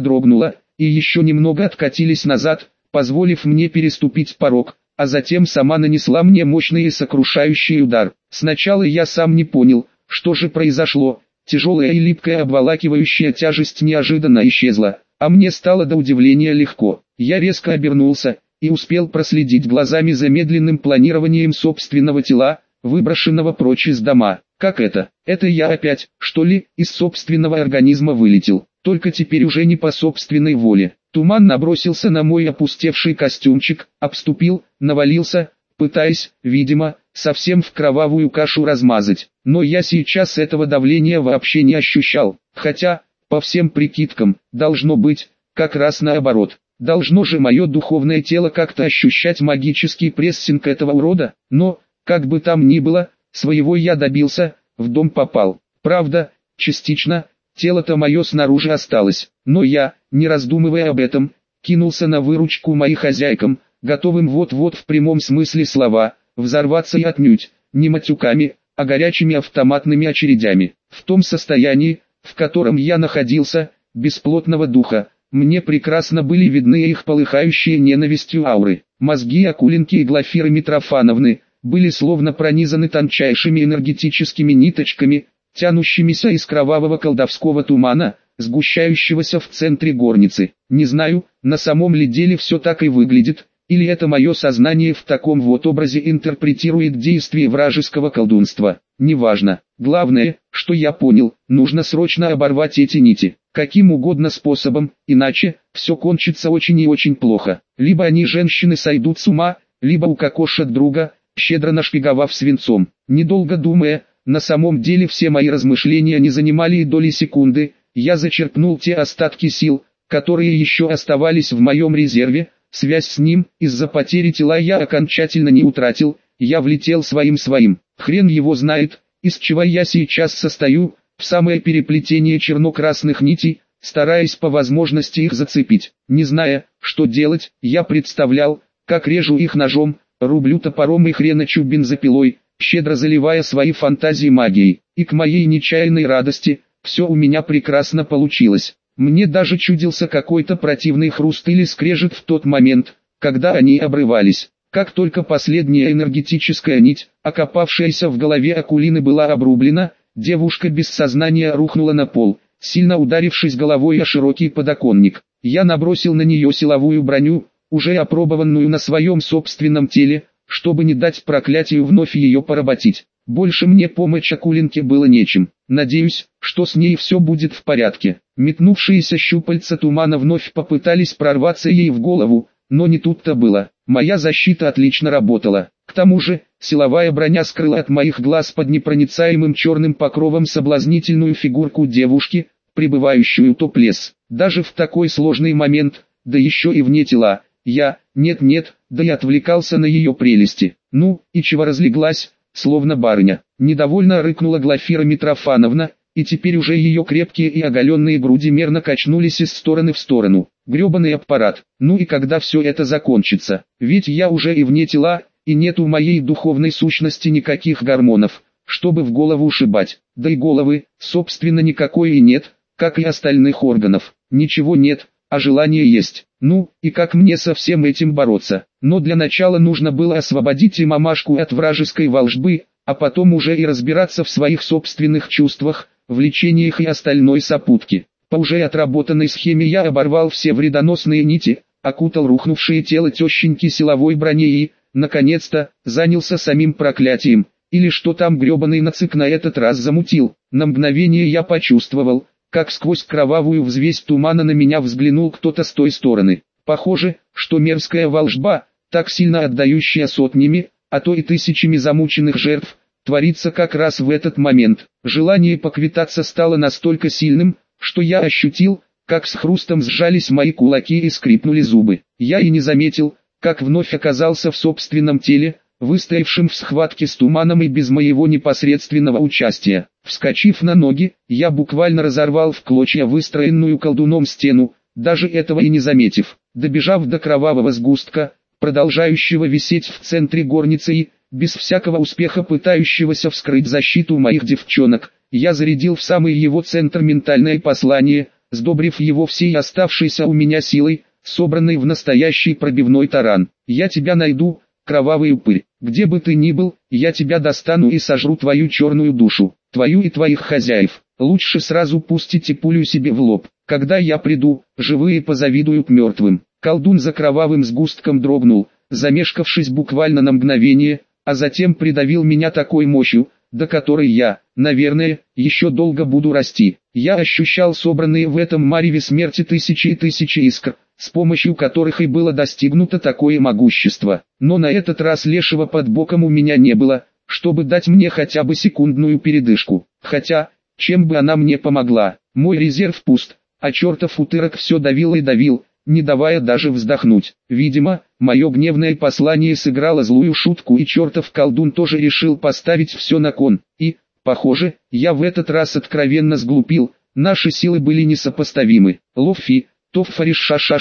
A: дрогнула, и еще немного откатились назад, позволив мне переступить порог, а затем сама нанесла мне мощный и сокрушающий удар. Сначала я сам не понял, что же произошло, Тяжелая и липкая обволакивающая тяжесть неожиданно исчезла, а мне стало до удивления легко. Я резко обернулся и успел проследить глазами за медленным планированием собственного тела, выброшенного прочь из дома. Как это? Это я опять, что ли, из собственного организма вылетел, только теперь уже не по собственной воле. Туман набросился на мой опустевший костюмчик, обступил, навалился, пытаясь, видимо, совсем в кровавую кашу размазать. Но я сейчас этого давления вообще не ощущал, хотя, по всем прикидкам, должно быть, как раз наоборот. Должно же мое духовное тело как-то ощущать магический прессинг этого урода, но, как бы там ни было, своего я добился, в дом попал. Правда, частично, тело-то мое снаружи осталось, но я, не раздумывая об этом, кинулся на выручку моим хозяйкам, готовым вот-вот в прямом смысле слова, взорваться и отнюдь, не матюками, а горячими автоматными очередями. В том состоянии, в котором я находился, бесплотного духа, мне прекрасно были видны их полыхающие ненавистью ауры. Мозги Акулинки и Глафиры Митрофановны были словно пронизаны тончайшими энергетическими ниточками, тянущимися из кровавого колдовского тумана, сгущающегося в центре горницы. Не знаю, на самом ли деле все так и выглядит, или это мое сознание в таком вот образе интерпретирует действие вражеского колдунства? Неважно. Главное, что я понял, нужно срочно оборвать эти нити. Каким угодно способом, иначе, все кончится очень и очень плохо. Либо они женщины сойдут с ума, либо укокошат друга, щедро нашпиговав свинцом. Недолго думая, на самом деле все мои размышления не занимали и доли секунды, я зачерпнул те остатки сил, которые еще оставались в моем резерве, Связь с ним, из-за потери тела я окончательно не утратил, я влетел своим-своим. Хрен его знает, из чего я сейчас состою, в самое переплетение черно-красных нитей, стараясь по возможности их зацепить. Не зная, что делать, я представлял, как режу их ножом, рублю топором и хреночу бензопилой, щедро заливая свои фантазии магией. И к моей нечаянной радости, все у меня прекрасно получилось. Мне даже чудился какой-то противный хруст или скрежет в тот момент, когда они обрывались. Как только последняя энергетическая нить, окопавшаяся в голове Акулины была обрублена, девушка без сознания рухнула на пол, сильно ударившись головой о широкий подоконник. Я набросил на нее силовую броню, уже опробованную на своем собственном теле, чтобы не дать проклятию вновь ее поработить. Больше мне помочь Акулинке было нечем. Надеюсь, что с ней все будет в порядке. Метнувшиеся щупальца тумана вновь попытались прорваться ей в голову, но не тут-то было. Моя защита отлично работала. К тому же, силовая броня скрыла от моих глаз под непроницаемым черным покровом соблазнительную фигурку девушки, пребывающую топлес. Даже в такой сложный момент, да еще и вне тела, я, нет-нет, да и отвлекался на ее прелести. Ну, и чего разлеглась, словно барыня. Недовольно рыкнула Глафира Митрофановна, и теперь уже ее крепкие и оголенные груди мерно качнулись из стороны в сторону. Гребаный аппарат. Ну и когда все это закончится? Ведь я уже и вне тела, и нет у моей духовной сущности никаких гормонов, чтобы в голову ушибать. Да и головы, собственно никакой и нет, как и остальных органов. Ничего нет, а желание есть. Ну, и как мне со всем этим бороться? Но для начала нужно было освободить и мамашку от вражеской волжбы, а потом уже и разбираться в своих собственных чувствах, влечениях и остальной сопутке. По уже отработанной схеме я оборвал все вредоносные нити, окутал рухнувшее тело тещеньки силовой броней и, наконец-то, занялся самим проклятием, или что там гребаный нацик на этот раз замутил. На мгновение я почувствовал, как сквозь кровавую взвесь тумана на меня взглянул кто-то с той стороны. Похоже, что мерзкая волжба, так сильно отдающая сотнями, а то и тысячами замученных жертв, творится как раз в этот момент. Желание поквитаться стало настолько сильным, что я ощутил, как с хрустом сжались мои кулаки и скрипнули зубы. Я и не заметил, как вновь оказался в собственном теле, выстоявшим в схватке с туманом и без моего непосредственного участия. Вскочив на ноги, я буквально разорвал в клочья выстроенную колдуном стену, даже этого и не заметив. Добежав до кровавого сгустка, продолжающего висеть в центре горницы и, без всякого успеха пытающегося вскрыть защиту моих девчонок, я зарядил в самый его центр ментальное послание, сдобрив его всей оставшейся у меня силой, собранной в настоящий пробивной таран. «Я тебя найду, кровавый упырь, где бы ты ни был, я тебя достану и сожру твою черную душу, твою и твоих хозяев. Лучше сразу пустите пулю себе в лоб, когда я приду, живые позавидуют мертвым». Колдун за кровавым сгустком дрогнул, замешкавшись буквально на мгновение, а затем придавил меня такой мощью, до которой я, наверное, еще долго буду расти. Я ощущал собранные в этом мареве смерти тысячи и тысячи искр, с помощью которых и было достигнуто такое могущество. Но на этот раз лешего под боком у меня не было, чтобы дать мне хотя бы секундную передышку. Хотя, чем бы она мне помогла, мой резерв пуст, а чертов утырок все давил и давил, не давая даже вздохнуть. Видимо, мое гневное послание сыграло злую шутку и чертов колдун тоже решил поставить все на кон. И, похоже, я в этот раз откровенно сглупил, наши силы были несопоставимы. Лофи, Тоффариш Шаша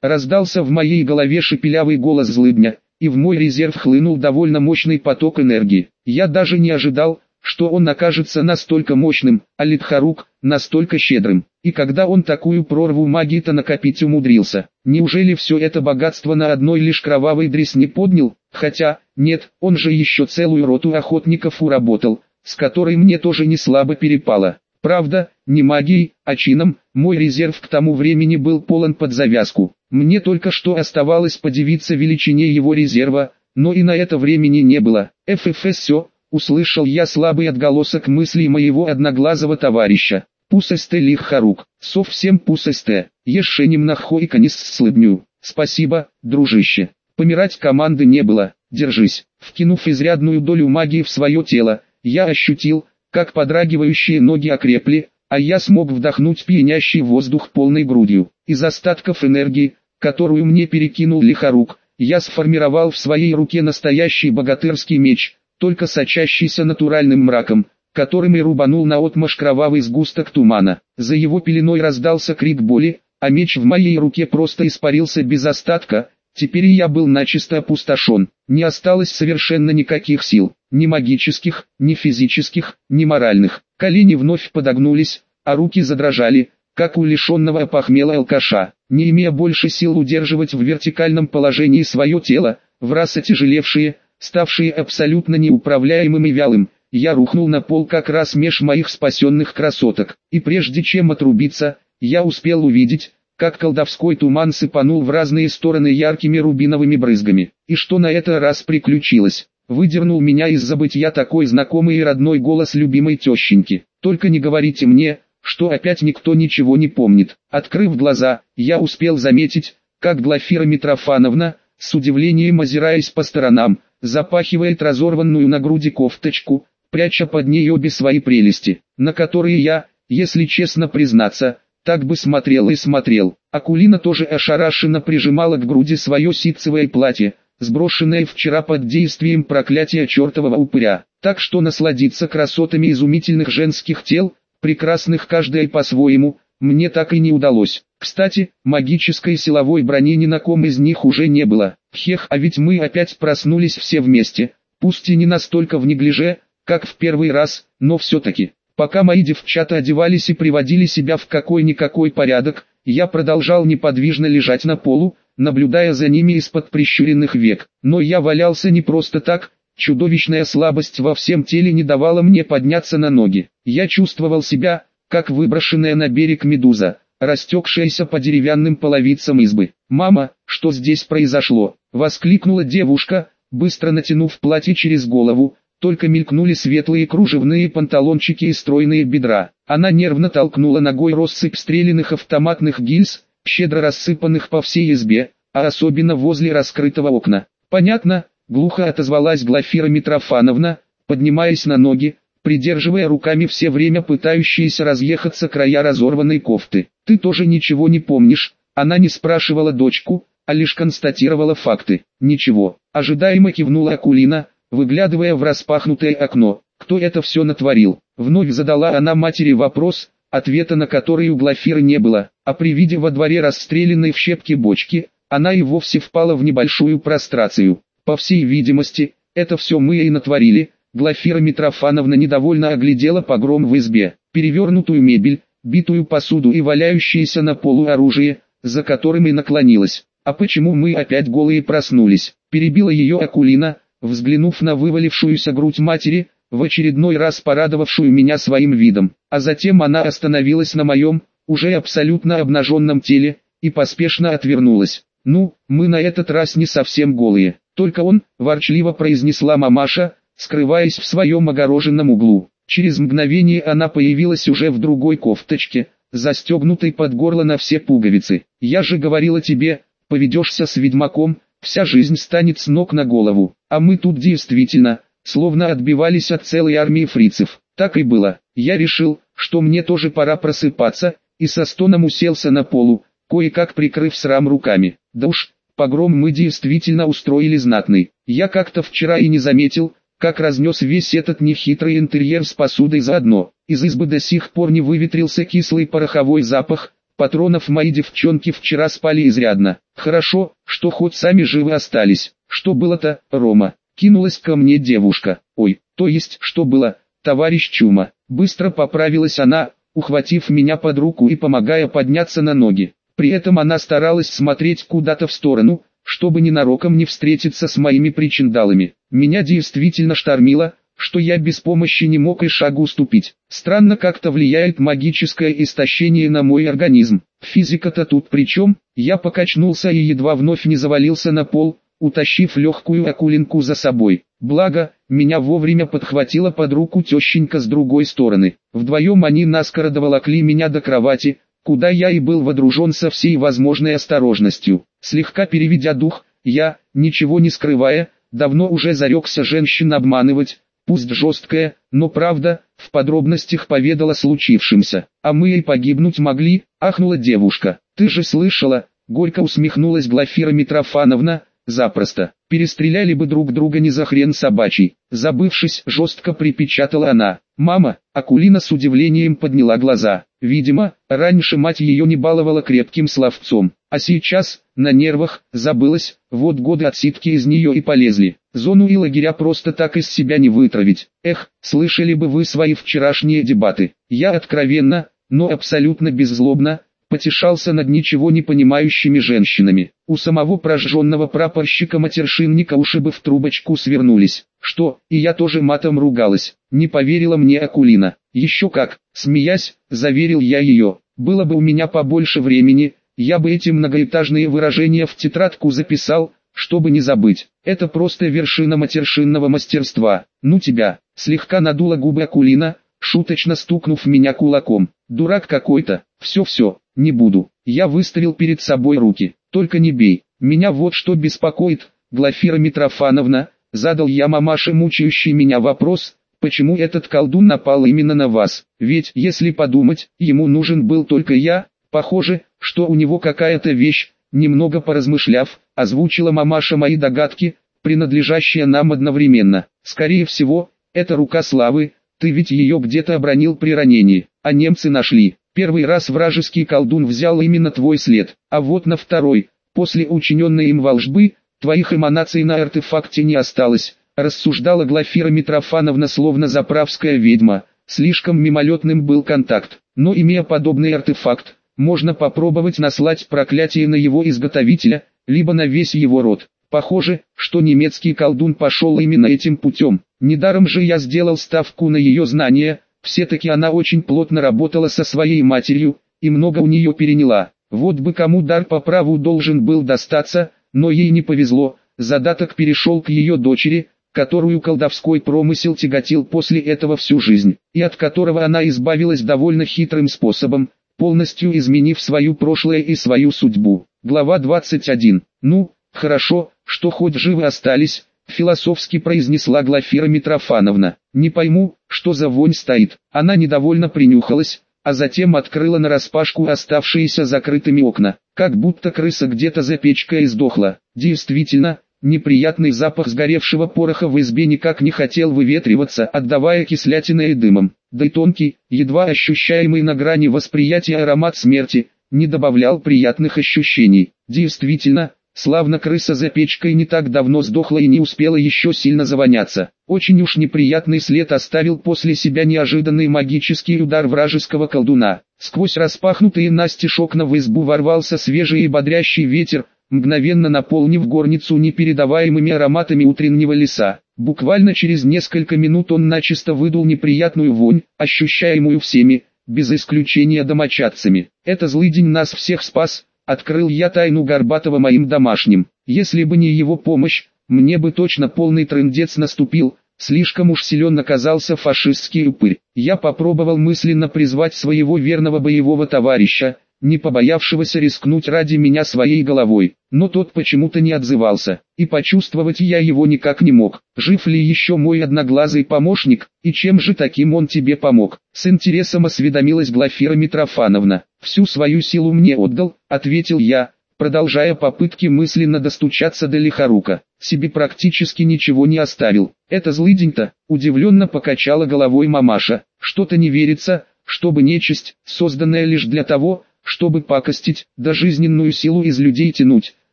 A: раздался в моей голове шепелявый голос злыдня, и в мой резерв хлынул довольно мощный поток энергии. Я даже не ожидал, что он окажется настолько мощным, а Литхарук настолько щедрым. И когда он такую прорву магии-то накопить умудрился, неужели все это богатство на одной лишь кровавой дресне поднял? Хотя, нет, он же еще целую роту охотников уработал, с которой мне тоже не слабо перепало. Правда, не магией, а чином, мой резерв к тому времени был полон под завязку. Мне только что оставалось подивиться величине его резерва, но и на это времени не было. ФФС все, услышал я слабый отголосок мыслей моего одноглазого товарища. Пусесте лих харук, совсем пусесте, еше немнахо и конец слыбню. Спасибо, дружище. Помирать команды не было, держись. Вкинув изрядную долю магии в свое тело, я ощутил, как подрагивающие ноги окрепли, а я смог вдохнуть пьянящий воздух полной грудью. Из остатков энергии, которую мне перекинул лихорук, я сформировал в своей руке настоящий богатырский меч, только сочащийся натуральным мраком, которым и рубанул на отмашь кровавый сгусток тумана. За его пеленой раздался крик боли, а меч в моей руке просто испарился без остатка, теперь я был начисто опустошен, не осталось совершенно никаких сил, ни магических, ни физических, ни моральных. Колени вновь подогнулись, а руки задрожали, как у лишенного опохмела алкаша. Не имея больше сил удерживать в вертикальном положении свое тело, в раз отяжелевшие, ставшие абсолютно неуправляемым и вялым, я рухнул на пол как раз меж моих спасенных красоток, и прежде чем отрубиться, я успел увидеть, как колдовской туман сыпанул в разные стороны яркими рубиновыми брызгами. И что на этот раз приключилось? Выдернул меня из забытья такой знакомый и родной голос любимой тещеньки. Только не говорите мне, что опять никто ничего не помнит. Открыв глаза, я успел заметить, как Глафира Митрофановна, с удивлением озираясь по сторонам, запахивает разорванную на груди кофточку, пряча под ней обе свои прелести, на которые я, если честно признаться, так бы смотрел и смотрел. Акулина тоже ошарашенно прижимала к груди свое ситцевое платье, сброшенное вчера под действием проклятия чертового упыря. Так что насладиться красотами изумительных женских тел, прекрасных каждая по-своему, мне так и не удалось. Кстати, магической силовой брони ни на ком из них уже не было. Хех, а ведь мы опять проснулись все вместе, пусть и не настолько в неглиже, как в первый раз, но все-таки. Пока мои девчата одевались и приводили себя в какой-никакой порядок, я продолжал неподвижно лежать на полу, наблюдая за ними из-под прищуренных век. Но я валялся не просто так, чудовищная слабость во всем теле не давала мне подняться на ноги. Я чувствовал себя, как выброшенная на берег медуза, растекшаяся по деревянным половицам избы. «Мама, что здесь произошло?» — воскликнула девушка, быстро натянув платье через голову, только мелькнули светлые кружевные панталончики и стройные бедра. Она нервно толкнула ногой россыпь стрелянных автоматных гильз, щедро рассыпанных по всей избе, а особенно возле раскрытого окна. «Понятно», — глухо отозвалась Глафира Митрофановна, поднимаясь на ноги, придерживая руками все время пытающиеся разъехаться края разорванной кофты. «Ты тоже ничего не помнишь?» Она не спрашивала дочку, а лишь констатировала факты. Ничего, ожидаемо кивнула Акулина, выглядывая в распахнутое окно. Кто это все натворил? Вновь задала она матери вопрос, ответа на который у Глафиры не было, а при виде во дворе расстрелянной в щепки бочки, она и вовсе впала в небольшую прострацию. По всей видимости, это все мы и натворили. Глафира Митрофановна недовольно оглядела погром в избе, перевернутую мебель, битую посуду и валяющееся на полу оружие, за которым и наклонилась. «А почему мы опять голые проснулись?» Перебила ее Акулина, взглянув на вывалившуюся грудь матери, в очередной раз порадовавшую меня своим видом. А затем она остановилась на моем, уже абсолютно обнаженном теле, и поспешно отвернулась. «Ну, мы на этот раз не совсем голые, только он», ворчливо произнесла мамаша, скрываясь в своем огороженном углу. Через мгновение она появилась уже в другой кофточке, застегнутой под горло на все пуговицы. «Я же говорила тебе, поведешься с ведьмаком, вся жизнь станет с ног на голову, а мы тут действительно, словно отбивались от целой армии фрицев. Так и было. Я решил, что мне тоже пора просыпаться, и со стоном уселся на полу, кое-как прикрыв срам руками. Да уж, погром мы действительно устроили знатный. Я как-то вчера и не заметил, как разнес весь этот нехитрый интерьер с посудой заодно. Из избы до сих пор не выветрился кислый пороховой запах, патронов мои девчонки вчера спали изрядно. Хорошо, что хоть сами живы остались. Что было-то, Рома? Кинулась ко мне девушка. Ой, то есть, что было, товарищ Чума. Быстро поправилась она, ухватив меня под руку и помогая подняться на ноги. При этом она старалась смотреть куда-то в сторону, чтобы ненароком не встретиться с моими причиндалами. Меня действительно штормило, что я без помощи не мог и шагу уступить. Странно как-то влияет магическое истощение на мой организм. Физика-то тут при чем? Я покачнулся и едва вновь не завалился на пол, утащив легкую акулинку за собой. Благо, меня вовремя подхватила под руку тещенька с другой стороны. Вдвоем они наскоро доволокли меня до кровати, куда я и был водружен со всей возможной осторожностью. Слегка переведя дух, я, ничего не скрывая, давно уже зарекся женщин обманывать, пусть жесткая, но правда, в подробностях поведала случившемся. А мы и погибнуть могли, ахнула девушка. Ты же слышала, горько усмехнулась Глафира Митрофановна, запросто. Перестреляли бы друг друга не за хрен собачий. Забывшись, жестко припечатала она. Мама, Акулина с удивлением подняла глаза. Видимо, раньше мать ее не баловала крепким словцом. А сейчас, на нервах, забылась, вот годы отсидки из нее и полезли. Зону и лагеря просто так из себя не вытравить. Эх, слышали бы вы свои вчерашние дебаты. Я откровенно, но абсолютно беззлобно, потешался над ничего не понимающими женщинами. У самого прожженного прапорщика-матершинника уши бы в трубочку свернулись. Что, и я тоже матом ругалась. Не поверила мне Акулина. Еще как, смеясь, заверил я ее. Было бы у меня побольше времени, я бы эти многоэтажные выражения в тетрадку записал, чтобы не забыть. Это просто вершина матершинного мастерства. Ну тебя, слегка надула губы Акулина, шуточно стукнув меня кулаком. Дурак какой-то, все-все, не буду. Я выставил перед собой руки. Только не бей. Меня вот что беспокоит, Глафира Митрофановна, задал я мамаше мучающий меня вопрос, почему этот колдун напал именно на вас. Ведь, если подумать, ему нужен был только я, похоже, что у него какая-то вещь, немного поразмышляв, озвучила мамаша мои догадки, принадлежащие нам одновременно. Скорее всего, это рука славы, ты ведь ее где-то обронил при ранении, а немцы нашли. Первый раз вражеский колдун взял именно твой след, а вот на второй, после учиненной им волжбы, твоих эманаций на артефакте не осталось, рассуждала Глафира Митрофановна словно заправская ведьма, слишком мимолетным был контакт, но имея подобный артефакт, можно попробовать наслать проклятие на его изготовителя, либо на весь его род. Похоже, что немецкий колдун пошел именно этим путем. Недаром же я сделал ставку на ее знания, все-таки она очень плотно работала со своей матерью, и много у нее переняла. Вот бы кому дар по праву должен был достаться, но ей не повезло, задаток перешел к ее дочери, которую колдовской промысел тяготил после этого всю жизнь, и от которого она избавилась довольно хитрым способом, полностью изменив свою прошлое и свою судьбу. Глава 21. Ну, хорошо, что хоть живы остались, философски произнесла Глафира Митрофановна. Не пойму, что за вонь стоит. Она недовольно принюхалась, а затем открыла нараспашку оставшиеся закрытыми окна, как будто крыса где-то за печкой издохла. Действительно, неприятный запах сгоревшего пороха в избе никак не хотел выветриваться, отдавая кислятиной и дымом. Да и тонкий, едва ощущаемый на грани восприятия аромат смерти, не добавлял приятных ощущений. Действительно, Славно крыса за печкой не так давно сдохла и не успела еще сильно завоняться. Очень уж неприятный след оставил после себя неожиданный магический удар вражеского колдуна. Сквозь распахнутые настежь окна в избу ворвался свежий и бодрящий ветер, мгновенно наполнив горницу непередаваемыми ароматами утреннего леса. Буквально через несколько минут он начисто выдул неприятную вонь, ощущаемую всеми, без исключения домочадцами. Это злый день нас всех спас, Открыл я тайну Горбатова моим домашним. Если бы не его помощь, мне бы точно полный трындец наступил, слишком уж силен оказался фашистский упырь. Я попробовал мысленно призвать своего верного боевого товарища, не побоявшегося рискнуть ради меня своей головой, но тот почему-то не отзывался, и почувствовать я его никак не мог. Жив ли еще мой одноглазый помощник, и чем же таким он тебе помог? С интересом осведомилась Глафира Митрофановна. Всю свою силу мне отдал, ответил я, продолжая попытки мысленно достучаться до лихорука. Себе практически ничего не оставил. Это злыдень-то, удивленно покачала головой мамаша. Что-то не верится, чтобы нечисть, созданная лишь для того, чтобы пакостить, да жизненную силу из людей тянуть,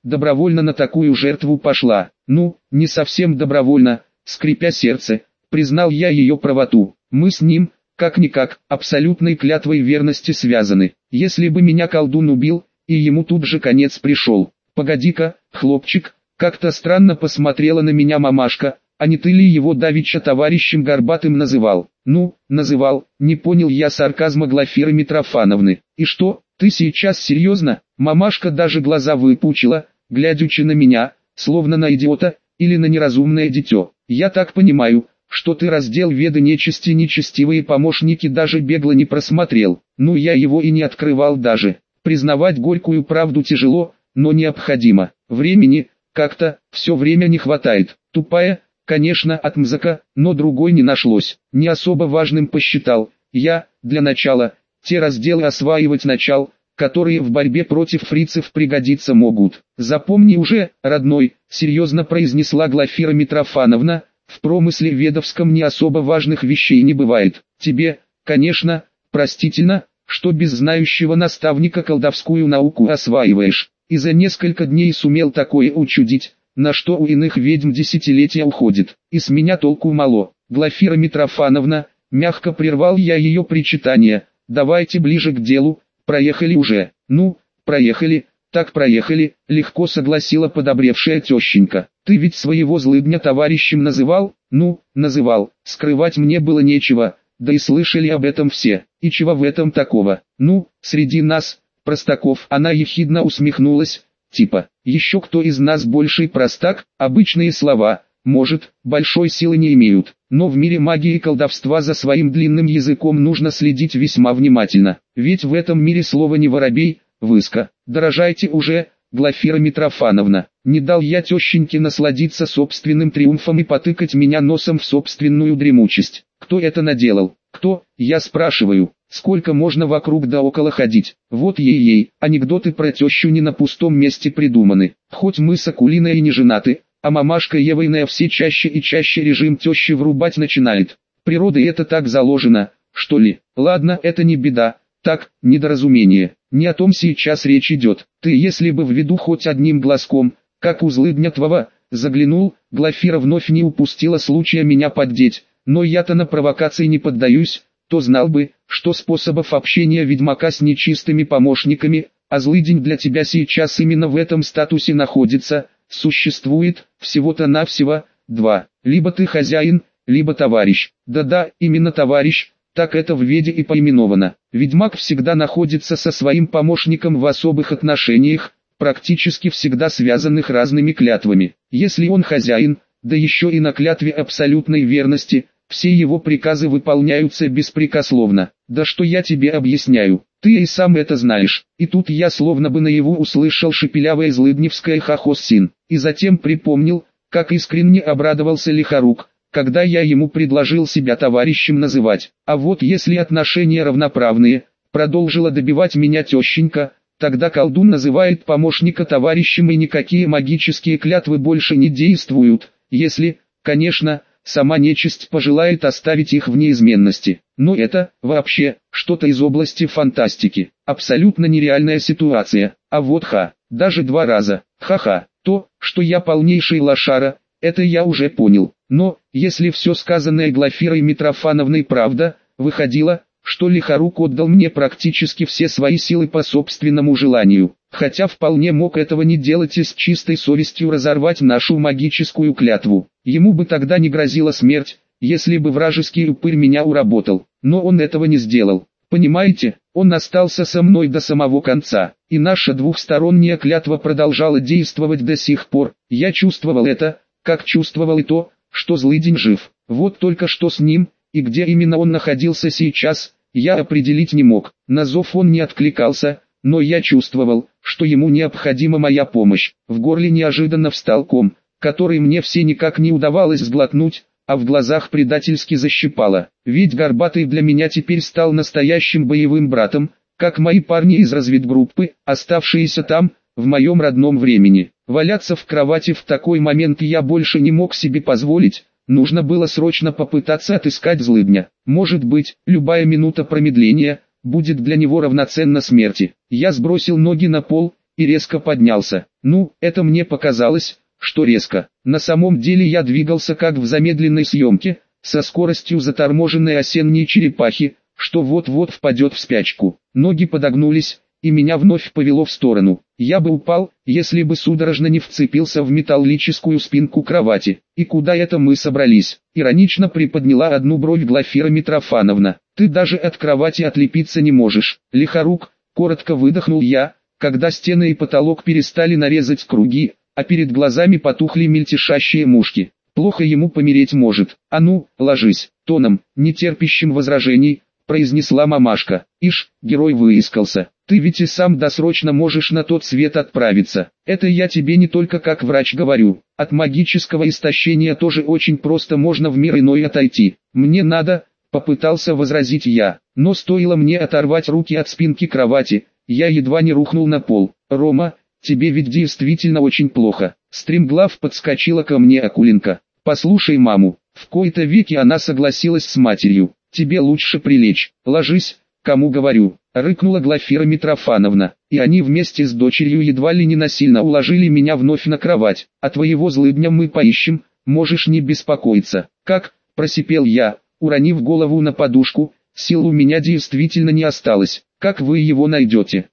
A: добровольно на такую жертву пошла. Ну, не совсем добровольно, скрипя сердце, признал я ее правоту. Мы с ним, как-никак, абсолютной клятвой верности связаны. Если бы меня колдун убил, и ему тут же конец пришел. Погоди-ка, хлопчик, как-то странно посмотрела на меня мамашка, а не ты ли его давеча товарищем Горбатым называл? Ну, называл, не понял я сарказма Глафиры Митрофановны. И что, ты сейчас серьезно? Мамашка даже глаза выпучила, глядячи на меня, словно на идиота, или на неразумное дитё. Я так понимаю, что ты раздел веды нечисти нечестивые помощники даже бегло не просмотрел. Ну я его и не открывал даже. Признавать горькую правду тяжело, но необходимо. Времени, как-то, все время не хватает. Тупая, конечно, от мзака, но другой не нашлось. Не особо важным посчитал. Я, для начала, те разделы осваивать начал, которые в борьбе против фрицев пригодиться могут. Запомни уже, родной, серьезно произнесла Глафира Митрофановна, в промысле ведовском не особо важных вещей не бывает. Тебе, конечно, простительно, что без знающего наставника колдовскую науку осваиваешь, и за несколько дней сумел такое учудить, на что у иных ведьм десятилетия уходит, и с меня толку мало. Глафира Митрофановна, мягко прервал я ее причитание, давайте ближе к делу, проехали уже. Ну, проехали, так проехали, легко согласила подобревшая тещенька. Ты ведь своего злыдня товарищем называл? Ну, называл, скрывать мне было нечего, да и слышали об этом все. И чего в этом такого? Ну, среди нас, простаков, она ехидно усмехнулась, типа, еще кто из нас больший простак, обычные слова, может, большой силы не имеют, но в мире магии и колдовства за своим длинным языком нужно следить весьма внимательно, ведь в этом мире слово не воробей, выска, дорожайте уже, Глафира Митрофановна, не дал я тещеньке насладиться собственным триумфом и потыкать меня носом в собственную дремучесть. Кто это наделал? Кто, я спрашиваю, сколько можно вокруг да около ходить? Вот ей-ей, анекдоты про тещу не на пустом месте придуманы. Хоть мы с Акулиной и не женаты, а мамашка Евайная все чаще и чаще режим тещи врубать начинает. Природой это так заложено, что ли? Ладно, это не беда, так, недоразумение. Не о том сейчас речь идет. Ты если бы в виду хоть одним глазком, как у злыдня твова, заглянул, Глафира вновь не упустила случая меня поддеть, но я-то на провокации не поддаюсь, то знал бы, что способов общения ведьмака с нечистыми помощниками, а злыдень для тебя сейчас именно в этом статусе находится, Существует, всего-то навсего, два. Либо ты хозяин, либо товарищ. Да-да, именно товарищ, так это в Веде и поименовано. Ведьмак всегда находится со своим помощником в особых отношениях, практически всегда связанных разными клятвами. Если он хозяин, да еще и на клятве абсолютной верности, все его приказы выполняются беспрекословно. Да что я тебе объясняю, ты и сам это знаешь. И тут я словно бы наяву услышал шепелявое злыдневское хохоссин. И затем припомнил, как искренне обрадовался Лихорук, когда я ему предложил себя товарищем называть. А вот если отношения равноправные, продолжила добивать меня тещенька, тогда колдун называет помощника товарищем и никакие магические клятвы больше не действуют, если, конечно, сама нечисть пожелает оставить их в неизменности. Но это, вообще, что-то из области фантастики. Абсолютно нереальная ситуация. А вот ха, даже два раза. Ха-ха, то, что я полнейший лошара, это я уже понял. Но, если все сказанное Глафирой Митрофановной правда, выходило, что Лихорук отдал мне практически все свои силы по собственному желанию, хотя вполне мог этого не делать и с чистой совестью разорвать нашу магическую клятву. Ему бы тогда не грозила смерть, если бы вражеский упырь меня уработал, но он этого не сделал. Понимаете, он остался со мной до самого конца, и наша двухсторонняя клятва продолжала действовать до сих пор. Я чувствовал это, как чувствовал и то, что злыдень жив. Вот только что с ним, и где именно он находился сейчас, я определить не мог. На зов он не откликался, но я чувствовал, что ему необходима моя помощь. В горле неожиданно встал ком, который мне все никак не удавалось сглотнуть, а в глазах предательски защипало. Ведь Горбатый для меня теперь стал настоящим боевым братом, как мои парни из разведгруппы, оставшиеся там, в моем родном времени. Валяться в кровати в такой момент я больше не мог себе позволить, Нужно было срочно попытаться отыскать злыдня. Может быть, любая минута промедления будет для него равноценна смерти. Я сбросил ноги на пол и резко поднялся. Ну, это мне показалось, что резко. На самом деле я двигался как в замедленной съемке, со скоростью заторможенной осенней черепахи, что вот-вот впадет в спячку. Ноги подогнулись, и меня вновь повело в сторону. Я бы упал, если бы судорожно не вцепился в металлическую спинку кровати. И куда это мы собрались? Иронично приподняла одну бровь Глафира Митрофановна. Ты даже от кровати отлепиться не можешь. Лихорук, коротко выдохнул я, когда стены и потолок перестали нарезать круги, а перед глазами потухли мельтешащие мушки. Плохо ему помереть может. А ну, ложись, тоном, не терпящим возражений, произнесла мамашка. Ишь, герой выискался. Ты ведь и сам досрочно можешь на тот свет отправиться. Это я тебе не только как врач говорю. От магического истощения тоже очень просто можно в мир иной отойти. Мне надо, попытался возразить я. Но стоило мне оторвать руки от спинки кровати, я едва не рухнул на пол. Рома, тебе ведь действительно очень плохо. Стремглав подскочила ко мне Акуленко. Послушай маму. В кои-то веки она согласилась с матерью. Тебе лучше прилечь. Ложись, кому говорю рыкнула Глафира Митрофановна, и они вместе с дочерью едва ли не насильно уложили меня вновь на кровать, а твоего злыдня мы поищем, можешь не беспокоиться. Как, просипел я, уронив голову на подушку, сил у меня действительно не осталось, как вы его найдете.